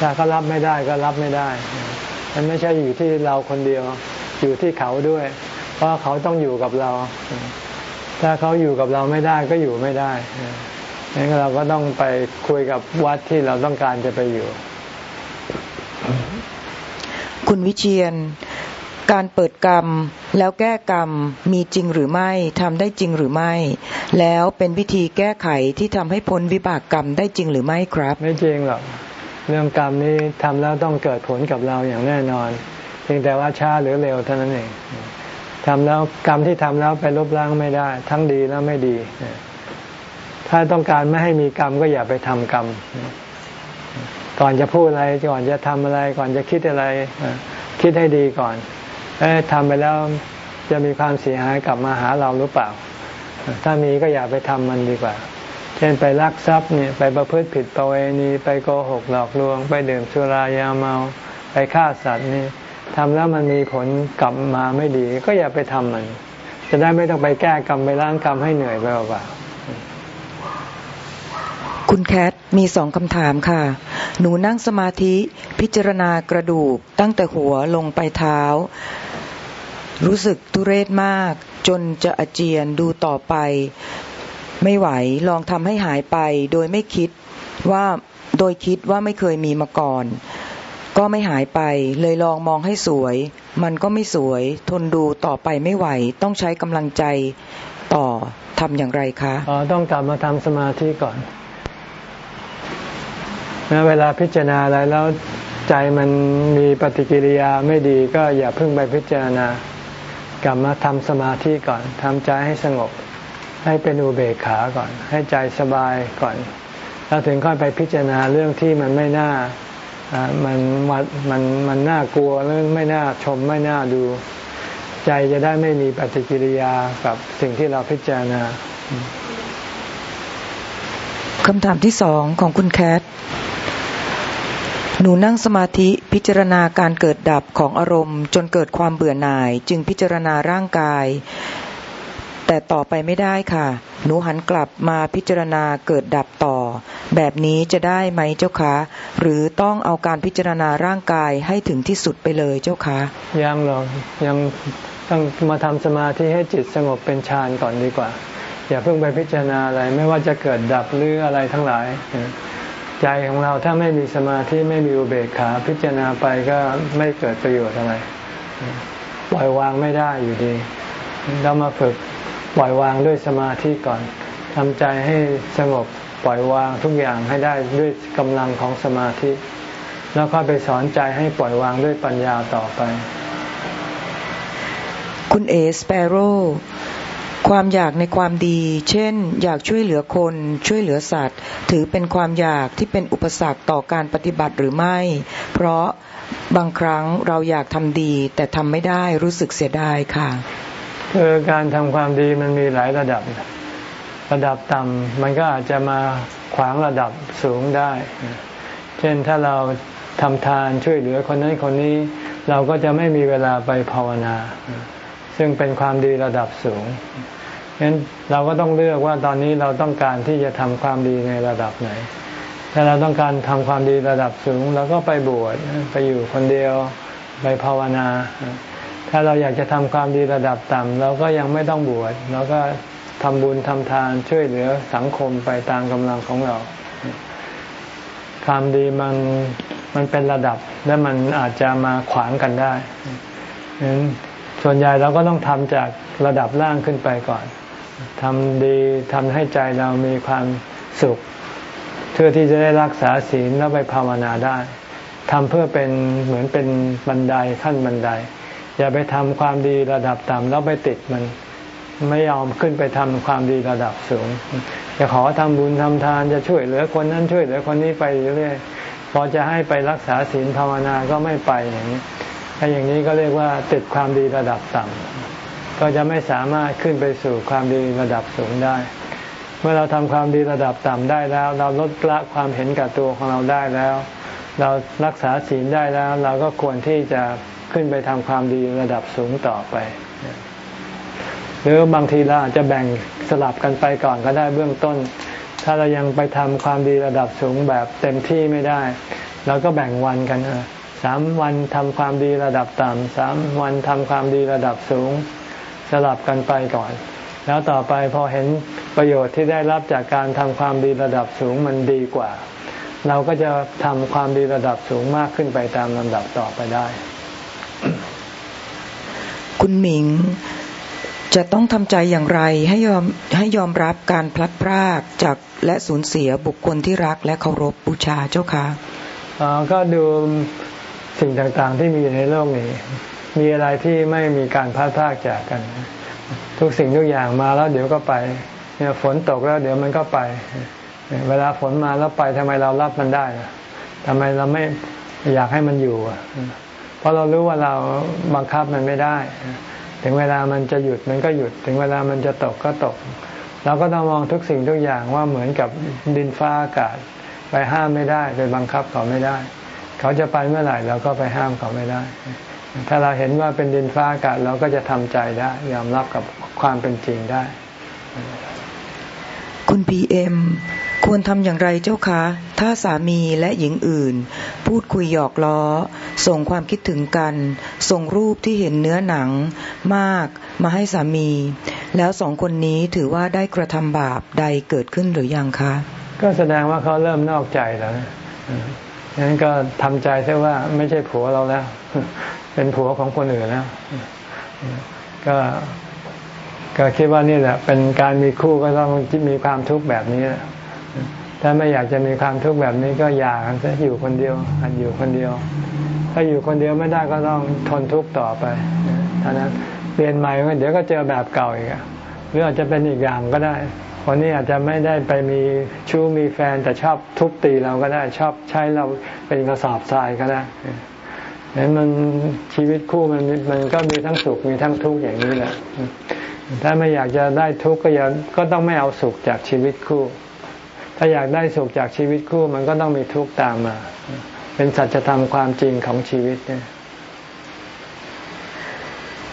ถ้าเขารับไม่ได้ก็รับไม่ได้ มันไม่ใช่อยู่ที่เราคนเดียว อยู่ที่เขาด้วย เพราะเขาต้องอยู่กับเรา ถ้าเขาอยู่กับเราไม่ได้ก็อยู่ไม่ได้งั้นเราก็ต้องไปคุยกับวัดที่เราต้องการจะไปอยู่ คุณวิเชียน การเปิดกรรมแล้วแก้กรรมมีจริงหรือไม่ทำได้จริงหรือไม่ แล้วเป็นวิธีแก้ไขที่ทำให้พ้นวิบากกรรมได้จริงหรือไม่ครับ ไม่จริงหรอกเรื่องกรรมนี้ทำแล้วต้องเกิดผลกับเราอย่างแน่นอนเพียงแต่ว่าช้าหรือเร็วเท่านั้นเองทำแล้วกรรมที่ทำแล้วไปลบล้างไม่ได้ ทั้งดีแล้วไม่ดี ถ้าต้องการไม่ให้มีกรรมก็อย่าไปทำกรรม ก่อนจะพูดอะไรก่อนจะทำอะไร ก่อนจะคิดอะไรคิดให้ดีก่อนเอ้ทำไปแล้วจะมีความเสียหายกลับมาหาเราหรือเปล่า ถ้ามีก็อย่าไปทำมันดีกว่า เช่นไปลักทรัพย์เนี่ยไปประพฤติผิดประเวณีไปโกหกหลอกลวง ไปดื่มสุรายาเมาไปฆ่าสัตว์นี่ทำแล้วมันมีผลกลับมาไม่ดี ก็อย่าไปทำมัน จะได้ไม่ต้องไปแก้กรรมไปล้างกรรมให้เหนื่อยไปเปล่า คุณแคทมีสองคำถามค่ะ หนูนั่งสมาธิพิจารณากระดูกตั้งแต่หัวลงไปเท้า รู้สึกทุเรศมาก จนจะอาเจียนดูต่อไป ไม่ไหวลองทำให้หายไปโดยไม่คิดว่าโดยคิดว่าไม่เคยมีมาก่อน ก็ไม่หายไปเลยลองมองให้สวย มันก็ไม่สวย ทนดูต่อไปไม่ไหว ต้องใช้กำลังใจต่อทำอย่างไรคะอ๋อต้องกลับมาทำสมาธิก่อน นะเวลาพิจารณาอะไรแล้วใจมันมีปฏิกิริยาไม่ดีก็อย่าเพิ่งไปพิจารณากลับมาทำสมาธิก่อนทำใจให้สงบ ให้เป็นอุเบกขาก่อน ให้ใจสบายก่อน แล้วถึงค่อยไปพิจารณาเรื่องที่มันไม่น่ามันมันมันมันน่ากลัวเรื่องไม่น่าชมไม่น่าดู ใจจะได้ไม่มีปฏิกิริยากับสิ่งที่เราพิจารณาคำถามที่สองของคุณแคท หนูนั่งสมาธิพิจารณาการเกิดดับของอารมณ์ จนเกิดความเบื่อหน่าย จึงพิจารณาร่างกาย แต่ต่อไปไม่ได้ค่ะ หนูหันกลับมาพิจารณาเกิดดับต่อ แบบนี้จะได้ไหมเจ้าคะ หรือต้องเอาการพิจารณาร่างกายให้ถึงที่สุดไปเลยเจ้าคะยังหรอกยังต้องมาทำสมาธิให้จิตสงบเป็นฌานก่อนดีกว่า อย่าเพิ่งไปพิจารณาอะไรไม่ว่าจะเกิดดับหรืออะไรทั้งหลาย ใจของเราถ้าไม่มีสมาธิไม่มีอุเบกขาพิจารณาไปก็ไม่เกิดประโยชน์อะไร ปล่อยวางไม่ได้อยู่ดี เรามาฝึกปล่อยวางด้วยสมาธิก่อนทำใจให้สงบปล่อยวางทุกอย่างให้ได้ด้วยกำลังของสมาธิ แล้วก็ไปสอนใจให้ปล่อยวางด้วยปัญญาต่อไป คุณเอสเปโร ความอยากในความดี เช่น อยากช่วยเหลือคน ช่วยเหลือสัตว์ ถือเป็นความอยากที่เป็นอุปสรรคต่อการปฏิบัติหรือไม่ เพราะบางครั้งเราอยากทำดี แต่ทำไม่ได้รู้สึกเสียดายค่ะคือการทำความดีมันมีหลายระดับ ระดับต่ำมันก็อาจจะมาขวางระดับสูงได้ เช่นถ้าเราทำทานช่วยเหลือคนนั้นคนนี้ เราก็จะไม่มีเวลาไปภาวนา ซึ่งเป็นความดีระดับสูงฉะนั้นเราก็ต้องเลือกว่าตอนนี้เราต้องการที่จะทำความดีในระดับไหน ถ้าเราต้องการทำความดีระดับสูงเราก็ไปบวชไปอยู่คนเดียวไปภาวนา ถ้าเราอยากจะทำความดีระดับต่ำเราก็ยังไม่ต้องบวชเราก็ทำบุญทำทานช่วยเหลือสังคมไปตามกำลังของเรา ความดีมันมันเป็นระดับและมันอาจจะมาขวางกันได้ฉะนั้น ส่วนใหญ่เราก็ต้องทำจากระดับล่างขึ้นไปก่อนทำดีทำให้ใจเรามีความสุข เพื่อที่จะได้รักษาศีลแล้วไปภาวนาได้ทำเพื่อเป็นเหมือนเป็นบันไดขั้นบันได อย่าไปทำความดีระดับต่ำแล้วไปติดมันไม่ยอมขึ้นไปทำความดีระดับสูงจะขอทำบุญทำทานจะช่วยเหลือคนนั้นช่วยเหลือคนนี้ไปเรื่อยๆพอจะให้ไปรักษาศีลภาวนาก็ไม่ไปอย่างนี้ ถ้าอย่างนี้ก็เรียกว่าติดความดีระดับต่ำก็จะไม่สามารถขึ้นไปสู่ความดีระดับสูงได้ เมื่อเราทำความดีระดับต่ำได้แล้ว เราลดละความเห็นกับตัวของเราได้แล้ว เรารักษาศีลได้แล้ว เราก็ควรที่จะขึ้นไปทำความดีระดับสูงต่อไป หรือบางทีเราอาจจะแบ่งสลับกันไปก่อนก็ได้เบื้องต้น ถ้าเรายังไปทำความดีระดับสูงแบบเต็มที่ไม่ได้เราก็แบ่งวันกันเออ สามวันทำความดีระดับต่ำสามวันทำความดีระดับสูง สลับกันไปก่อน แล้วต่อไปพอเห็นประโยชน์ที่ได้รับจากการทำความดีระดับสูงมันดีกว่า เราก็จะทำความดีระดับสูงมากขึ้นไปตามลำดับต่อไปได้ คุณหมิงจะต้องทำใจอย่างไรให้ยอมให้ยอมรับการพลัดพรากจากและสูญเสียบุคคลที่รักและเคารพบูชาเจ้าคะอ๋อก็ดู สิ่งต่างๆที่มีอยู่ในโลกนี้ มีอะไรที่ไม่มีการพัดพากจากกัน ทุกสิ่งทุกอย่างมาแล้วเดี๋ยวก็ไปเนี่ยฝนตกแล้วเดี๋ยวมันก็ไป เวลาฝนมาแล้วไปทำไมเรารับมันได้ทำไมเราไม่อยากให้มันอยู่เพราะเรารู้ว่าเราบังคับมันไม่ได้ ถึงเวลามันจะหยุดมันก็หยุด ถึงเวลามันจะตกก็ตก เราก็ต้องมองทุกสิ่งทุกอย่างว่าเหมือนกับดินฟ้าอากาศ ไปห้ามไม่ได้ไปบังคับเขาไม่ได้ เขาจะไปเมื่อไหร่เราก็ไปห้ามเขาไม่ได้ ถ้าเราเห็นว่าเป็นดินฟ้าอากาศเราก็จะทำใจได้ ยอมรับกับความเป็นจริงได้ คุณพีเอ็มควรทำอย่างไรเจ้าคะ ถ้าสามีและหญิงอื่น พูดคุยหยอกล้อ ส่งความคิดถึงกัน ส่งรูปที่เห็นเนื้อหนังมากมาให้สามี แล้วสองคนนี้ถือว่าได้กระทำบาปใดเกิดขึ้นหรือยังคะ ก็แสดงว่าเขาเริ่มนอกใจแล้ว งั้นก็ทำใจซะว่าไม่ใช่ผัวเราแล้ว เป็นผัวของคนอื่นแล้ว ก็ก็คิดว่านี่แหละ เป็นการมีคู่ก็ต้องมีความทุกข์แบบนี้ถ้าไม่อยากจะมีความทุกข์แบบนี้ก็อย่ากันซะอยู่คนเดียวหัดอยู่คนเดียว ถ้าอยู่คนเดียวไม่ได้ก็ต้องทนทุกข์ต่อไปท่านั้นเปลี่ยนใหม่เดี๋ยวก็เจอแบบเก่าอีกหรืออาจจะเป็นอีกอย่างก็ได้ คนนี้อาจจะไม่ได้ไปมีชู้มีแฟนแต่ชอบทุบตีเราก็ได้ชอบใช้เราเป็นกระสอบทรายก็ได้เห็นมันชีวิตคู่มันมันก็มีทั้งสุขมีทั้งทุกข์อย่างนี้แหละถ้าไม่อยากจะได้ทุกข์ก็อย่าก็ต้องไม่เอาสุขจากชีวิตคู่ ถ้าอยากได้สุขจากชีวิตคู่มันก็ต้องมีทุกข์ตามมา เป็นสัจธรรมความจริงของชีวิตเนี่ย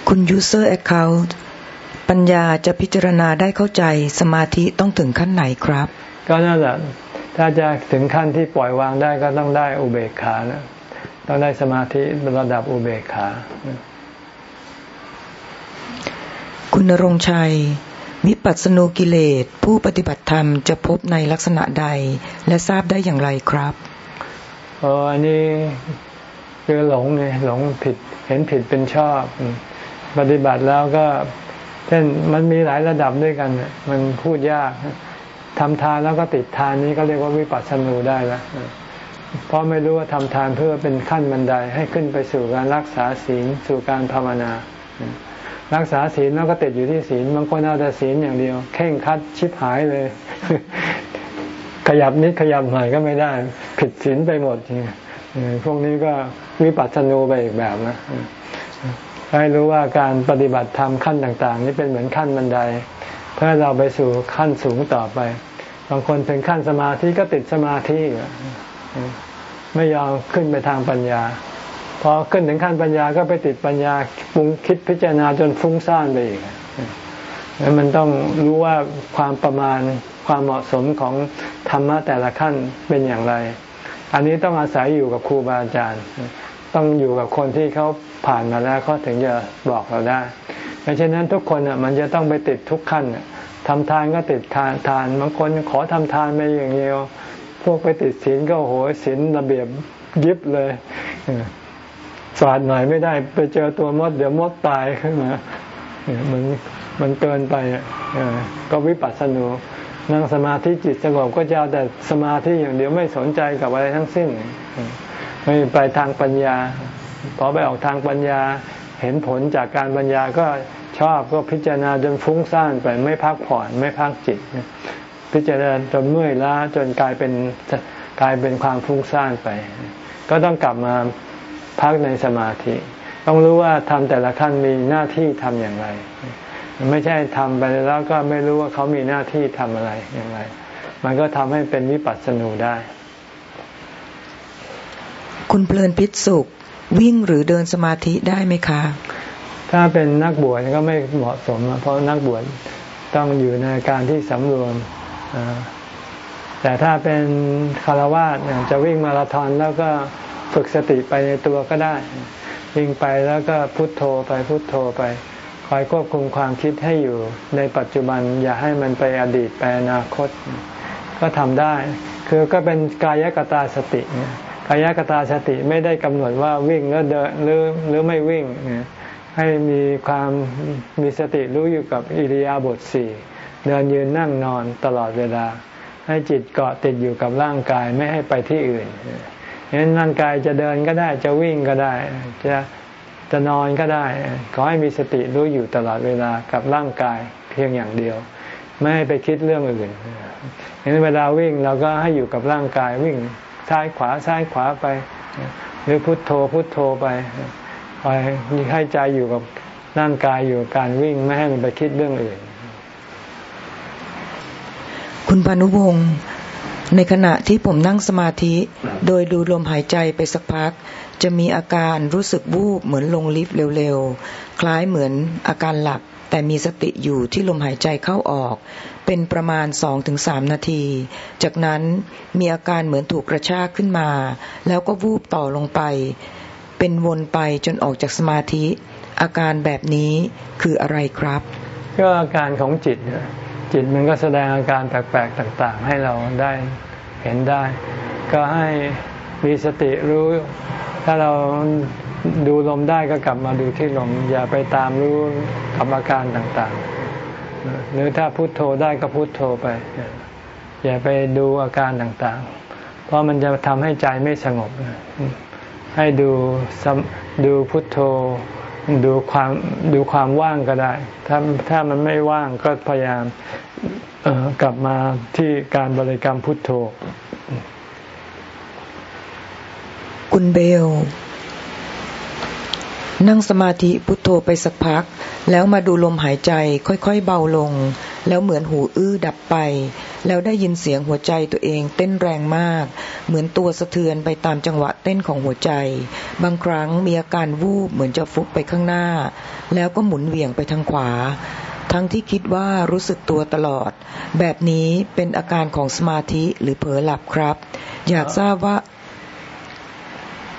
คุณ user account ปัญญาจะพิจารณาได้เข้าใจสมาธิต้องถึงขั้นไหนครับ ก็นั่นแหละถ้าจะถึงขั้นที่ปล่อยวางได้ก็ต้องได้อุเบกขานะต้องได้สมาธิระดับอุเบกขา คุณนรงชัยวิปัสสนูกิเลสผู้ปฏิบัติธรรมจะพบในลักษณะใดและทราบได้อย่างไรครับอ๋ออันนี้คือหลงไงหลงผิดเห็นผิดเป็นชอบ ปฏิบัติแล้วก็ เช่นมันมีหลายระดับด้วยกัน มันพูดยากทำทานแล้วก็ติดทานนี้ก็เรียกว่าวิปัสสนูได้ล้วเพราะไม่รู้ว่าทำทานเพื่อเป็นขั้นบันไดให้ขึ้นไปสู่การรักษาศีลสู่การภาวนา รักษาศีลแล้วก็ติดอยู่ที่ศีลบางคนเอาแต่ศีลอย่างเดียว เข่งคัดชิบหายเลย ขยับนิดขยับหน่อยก็ไม่ได้ ผิดศีลไปหมดพวกนี้ก็วิปัสสนูไปอีกแบบนะ ให้รู้ว่าการปฏิบัติธรรมขั้นต่างๆ นี่เป็นเหมือนขั้นบันได เพื่อเราไปสู่ขั้นสูงต่อไป บางคนถึงขั้นสมาธิก็ติดสมาธิไม่ยอมขึ้นไปทางปัญญาพอขึ้นถึงขั้นปัญญาก็ไปติดปัญญาปรุงคิดพิจารณาจนฟุ้งซ่านไปอีกแล้วมันต้องรู้ว่าความประมาณความเหมาะสมของธรรมะแต่ละขั้นเป็นอย่างไร อันนี้ต้องอาศัยอยู่กับครูบาอาจารย์ ต้องอยู่กับคนที่เขา ผ่านมาแล้วเขาถึงจะบอกเราได้ไม่เช่นนั้นทุกคนอะมันจะต้องไปติดทุกขั้นทำทานก็ติดทานทานบางคนขอทำทานไปอย่างเดียว พวกไปติดศีลก็โหยศีลระเบียบยิบเลยสาดหน่อยไม่ได้ ไปเจอตัวมด เดี๋ยวมดตายขึ้นมามันมันเกินไปก็วิปัสสนูนั่งสมาธิจิตสงบก็จะเอาแต่สมาธิอย่างเดียวไม่สนใจกับอะไรทั้งสิ้น ไม่ไปทางปัญญา พอไปออกทางปัญญาเห็นผลจากการปัญญาก็ชอบก็พิจารณาจนฟุ้งซ่านไปไม่พักผ่อนไม่พักจิต พิจารณาจนเมื่อยล้าจนกลายเป็นกลายเป็นความฟุ้งซ่านไป ก็ต้องกลับมาพักในสมาธิ ต้องรู้ว่าทำแต่ละขั้นมีหน้าที่ทำอย่างไร ไม่ใช่ทำไปแล้วก็ไม่รู้ว่าเขามีหน้าที่ทำอะไรอย่างไร มันก็ทำให้เป็นวิปัสสนูได้ คุณเพลินพิษสุข วิ่งหรือเดินสมาธิได้ไหมคะ ถ้าเป็นนักบวชก็ไม่เหมาะสม เพราะนักบวชต้องอยู่ในการที่สำรวมแต่ถ้าเป็นคารวะจะวิ่งมาราธอนแล้วก็ฝึกสติไปในตัวก็ได้ วิ่งไปแล้วก็พุโทโธไปพุโทโธไปคอยควบคุมความคิดให้อยู่ในปัจจุบันอย่าให้มันไปอดีตไปอนาคต ก็ทำได้ คือก็เป็นกายกตาสติเนี่ย กายกตาสติไม่ได้กำหนดว่าวิ่งแล้วเดินหรือหรือไม่วิ่ง ให้มีความมีสติรู้อยู่กับอิริยาบถสี่เดินยืนนั่งนอนตลอดเวลา ให้จิตเกาะติดอยู่กับร่างกายไม่ให้ไปที่อื่นเห็นร่างกายจะเดินก็ได้จะวิ่งก็ได้ จะจะนอนก็ได้ขอให้มีสติรู้อยู่ตลอดเวลากับร่างกายเพียงอย่างเดียว ไม่ให้ไปคิดเรื่องอื่นเห็นเวลาวิ่งเราก็ให้อยู่กับร่างกายวิ่ง ซ้ายขวาซ้ายขวาไป หรือพุทโธพุทโธไปคอยให้ใจอยู่กับร่างกายอยู่การวิ่งไม่ให้มันไปคิดเรื่องอื่น คุณพานุวงศ์ในขณะที่ผมนั่งสมาธิ โดยดูลมหายใจไปสักพัก จะมีอาการรู้สึกวูบเหมือนลงลิฟต์เร็วๆ คล้ายเหมือนอาการหลับแต่มีสติอยู่ที่ลมหายใจเข้าออก เป็นประมาณสองถึงสามนาที จากนั้นมีอาการเหมือนถูกกระชากขึ้นมา แล้วก็วูบต่อลงไป เป็นวนไปจนออกจากสมาธิ อาการแบบนี้คืออะไรครับ ก็อาการของจิต จิตมันก็แสดงอาการแปลกๆต่างๆ ให้เราได้เห็นได้ ก็ให้มีสติรู้ ถ้าเราดูลมได้ก็กลับมาดูที่ลม อย่าไปตามรู้กับอาการต่างๆ หรือถ้าพุโทโธได้ก็พุโทโธไป อย่าไปดูอาการต่างๆ เพราะมันจะทำให้ใจไม่สงบ ให้ดูดูพุทโธดูความดูความว่างก็ได้ ถ้าถ้ามันไม่ว่างก็พยายามกลับมาที่การบริกรรมพุทโธ คุณเบล นั่งสมาธิพุทโธไปสักพัก แล้วมาดูลมหายใจค่อยๆเบาลง แล้วเหมือนหูอื้อดับไป แล้วได้ยินเสียงหัวใจตัวเองเต้นแรงมาก เหมือนตัวสะเทือนไปตามจังหวะเต้นของหัวใจ บางครั้งมีอาการวูบเหมือนจะฟุบไปข้างหน้า แล้วก็หมุนเหวี่ยงไปทางขวา ทั้งที่คิดว่ารู้สึกตัวตลอด แบบนี้เป็นอาการของสมาธิหรือเผลอหลับครับ อยากทราบว่า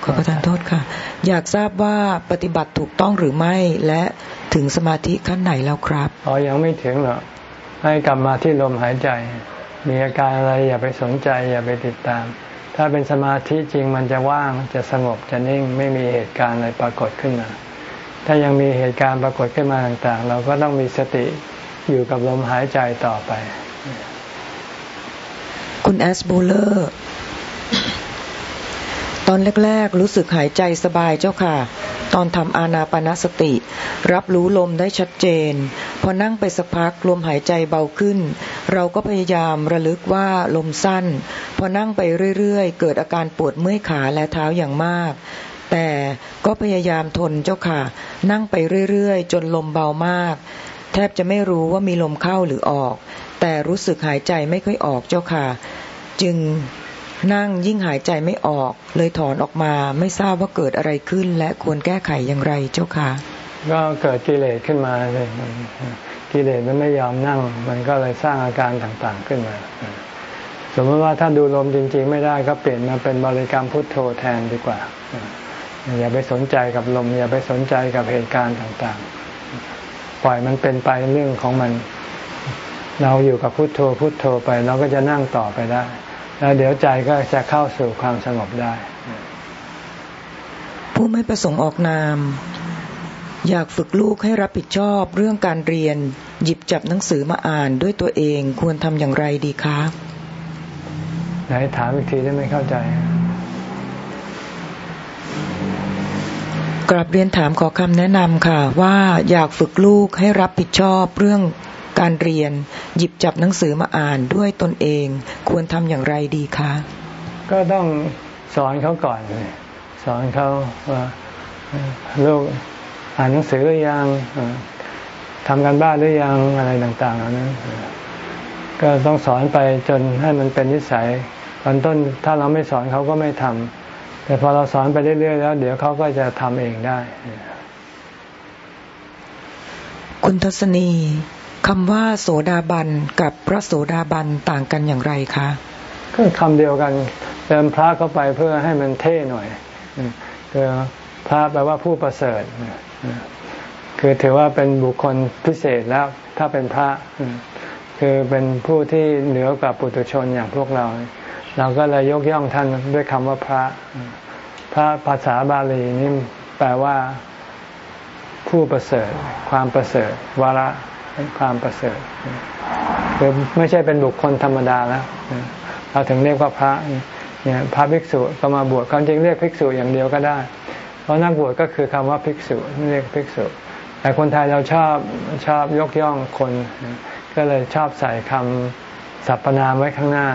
ขอประทานโทษค่ะ อยากทราบว่าปฏิบัติถูกต้องหรือไม่และถึงสมาธิขั้นไหนแล้วครับอ๋อยังไม่ถึงหรอกให้กลับมาที่ลมหายใจ มีอาการอะไรอย่าไปสนใจ อย่าไปติดตาม ถ้าเป็นสมาธิจริงมันจะว่างจะสงบจะนิ่งไม่มีเหตุการณ์อะไรปรากฏขึ้นมาถ้ายังมีเหตุการณ์ปรากฏขึ้นมาต่างๆ เราก็ต้องมีสติอยู่กับลมหายใจต่อไป คุณแอสบูเลอร์ ตอนแรกๆ รู้สึกหายใจสบายเจ้าค่ะ ตอนทำอานาปนสติ รับรู้ลมได้ชัดเจน พอนั่งไปสักพักลมหายใจเบาขึ้น เราก็พยายามระลึกว่าลมสั้น พอนั่งไปเรื่อยๆ เกิดอาการปวดเมื่อยขาและเท้าอย่างมาก แต่ก็พยายามทนเจ้าค่ะ นั่งไปเรื่อยๆ จนลมเบามาก แทบจะไม่รู้ว่ามีลมเข้าหรือออก แต่รู้สึกหายใจไม่ค่อยออกเจ้าค่ะ จึง นั่งยิ่งหายใจไม่ออก เลยถอนออกมาไม่ทราบว่าเกิดอะไรขึ้น และควรแก้ไขอย่างไรเจ้าค่ะ ก็เกิดกิเลสขึ้นมาเลยกิเลสมันไม่ยอมนั่ง มันก็เลยสร้างอาการต่างๆขึ้นมา สมมติว่าถ้าดูลมจริง ๆ ไม่ได้ก็เปลี่ยนมาเป็นบริกรรมพุทโธแทนดีกว่า อย่าไปสนใจกับลม อย่าไปสนใจกับเหตุการณ์ต่างๆ ปล่อยมันเป็นไปเรื่องของมัน เราอยู่กับพุทโธพุทโธไป เราก็จะนั่งต่อไปได้ แล้วเดี๋ยวใจก็จะเข้าสู่ความสงบได้ ผู้ไม่ประสงค์ออกนาม อยากฝึกลูกให้รับผิดชอบเรื่องการเรียน หยิบจับหนังสือมาอ่านด้วยตัวเองควรทำอย่างไรดีคะไหนถามอีกทีได้ไม่เข้าใจกลับเรียนถามขอคำแนะนำค่ะ ว่าอยากฝึกลูกให้รับผิดชอบเรื่อง การเรียนหยิบจับหนังสือมาอ่านด้วยตนเอง ควรทำอย่างไรดีคะ ก็ต้องสอนเขาก่อนเลยสอนเขาว่าลูกอ่านหนังสือหรือยังทำกันบ้านหรือยังอะไรต่างๆเหล่านั้นก็ต้องสอนไปจนให้มันเป็นนิสัยตอนต้นถ้าเราไม่สอนเขาก็ไม่ทำแต่พอเราสอนไปเรื่อยๆแล้ว เดี๋ยวเขาก็จะทำเองได้ คุณทศนี คำว่าโสดาบันกับพระโสดาบันต่างกันอย่างไรคะก็คำเดียวกันเติมพระเข้าไปเพื่อให้มันเท่หน่อยคือพระแปลว่าผู้ประเสริฐคือถือว่าเป็นบุคคลพิเศษแล้วถ้าเป็นพระคือเป็นผู้ที่เหนือกว่าปุถุชนอย่างพวกเรา เราก็เลยยกย่องท่านด้วยคำว่าพระ พระภาษาบาลีนี่แปลว่าผู้ประเสริฐ ความประเสริฐวาระ ความประเสริฐคือไม่ใช่เป็นบุคคลธรรมดาแล้วเราถึงเรียกว่าพระเนี่ยพระภิกษุก็มาบวชความจริงเรียกภิกษุอย่างเดียวก็ได้ เพราะนักบวชก็คือคำว่าภิกษุเรียกภิกษุ แต่คนไทยเราชอบชอบยกย่องคน ก็เลยชอบใส่คำสรรพนามไว้ข้างหน้า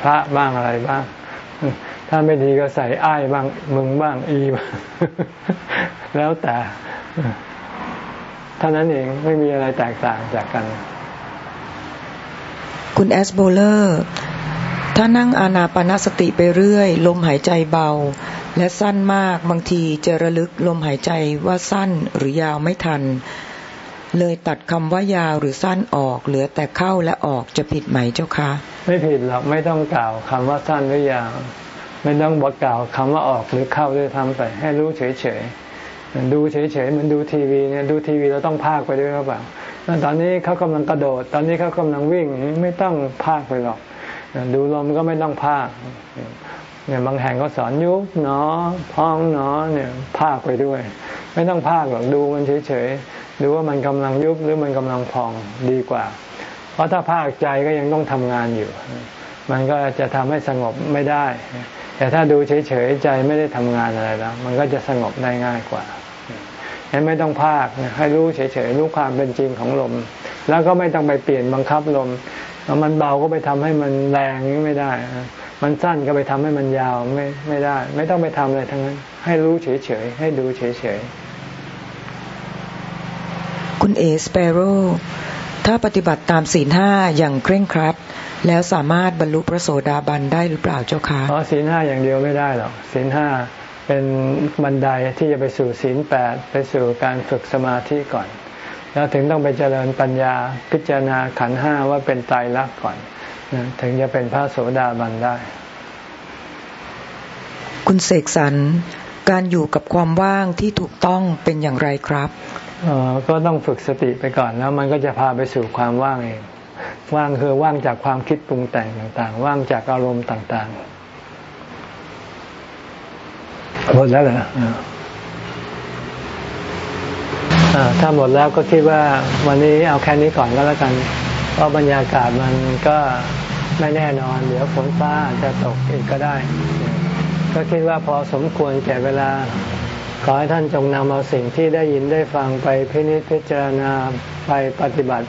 พระบ้างอะไรบ้าง ถ้าไม่ดีก็ใส่อ้ายบ้างมึงบ้างอีบ้างแล้วแต่ ท่านั้นเองไม่มีอะไรแตกต่างจากกัน คุณแอสโบเลอร์ถ้านั่งอานาปนาสติไปเรื่อย ลมหายใจเบา และสั้นมากบางทีจะระลึกลมหายใจว่าสั้นหรือยาวไม่ทัน เลยตัดคำว่ายาวหรือสั้นออก เหลือแต่เข้าและออกจะผิดไหมเจ้าคะ ไม่ผิดหรอกไม่ต้องกล่าวคำว่าสั้นหรือยาว ไม่ต้องบอกกล่าวคำว่าออกหรือเข้าด้วยทำไปให้รู้เฉย ดูเฉยๆมันดูทีวีเนี่ยดูทีวีเราต้องพากไปด้วยหรือเปล่าตอนนี้เขากำลังกระโดด ตอนนี้เขากำลังวิ่งไม่ต้องพากไปหรอก ดูลมก็ไม่ต้องพากเนี่ยบางแห่งเขาสอนยุบเนาะพองเนาะเนี่ยพากไปด้วย ไม่ต้องพากหรอกดูมันเฉยๆดูว่ามันกำลังยุบหรือมันกำลังพองดีกว่า เพราะถ้าพากใจก็ยังต้องทำงานอยู่ มันก็จะทำให้สงบไม่ได้ แต่ถ้าดูเฉยๆใจไม่ได้ทำงานอะไรแล้ว มันก็จะสงบได้ง่ายกว่า ให้ไม่ต้องภาคให้รู้เฉยๆรู้ความเป็นจริงของลม แล้วก็ไม่ต้องไปเปลี่ยนบังคับลมมันเบาก็ไปทำให้มันแรงไม่ได้ มันสั้นก็ไปทำให้มันยาวไม่ไม่ได้ ไม่ต้องไปทำอะไรทั้งนั้น ให้รู้เฉยๆให้ดูเฉยๆคุณเอสเปโรถ้าปฏิบัติตามศีลห้าอย่างเคร่งครัด แล้วสามารถบรรลุพระโสดาบันได้หรือเปล่าเจ้าคะอ๋อศีลห้าอย่างเดียวไม่ได้หรอกศีลห้า เป็นบันไดที่จะไปสู่ศีลแปดไปสู่การฝึกสมาธิก่อน แล้วถึงต้องไปเจริญปัญญาพิจารณาขันห้าว่าเป็นตายรักก่อน ถึงจะเป็นพระโสดาบันได้ คุณเสกสรรการอยู่กับความว่างที่ถูกต้องเป็นอย่างไรครับก็ต้องฝึกสติไปก่อนแล้วมันก็จะพาไปสู่ความว่างเอง ว่างคือว่างจากความคิดปรุงแต่งต่างๆ ว่างจากอารมณ์ต่างๆ หมดแล้วเหรอถ้าหมดแล้วก็คิดว่าวันนี้เอาแค่นี้ก่อนก็แล้วกัน เพราะบรรยากาศมันก็ไม่แน่นอน เดี๋ยวฝนฟ้าจะตกอีกก็ได้ ก็คิดว่าพอสมควรแก่เวลา ขอให้ท่านจงนำเอาสิ่งที่ได้ยินได้ฟังไปพินิจพิจารณาไปปฏิบัติ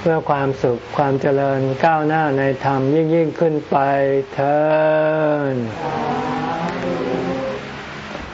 เพื่อความสุขความเจริญก้าวหน้าในธรรมยิ่งยิ่งขึ้นไปเถิด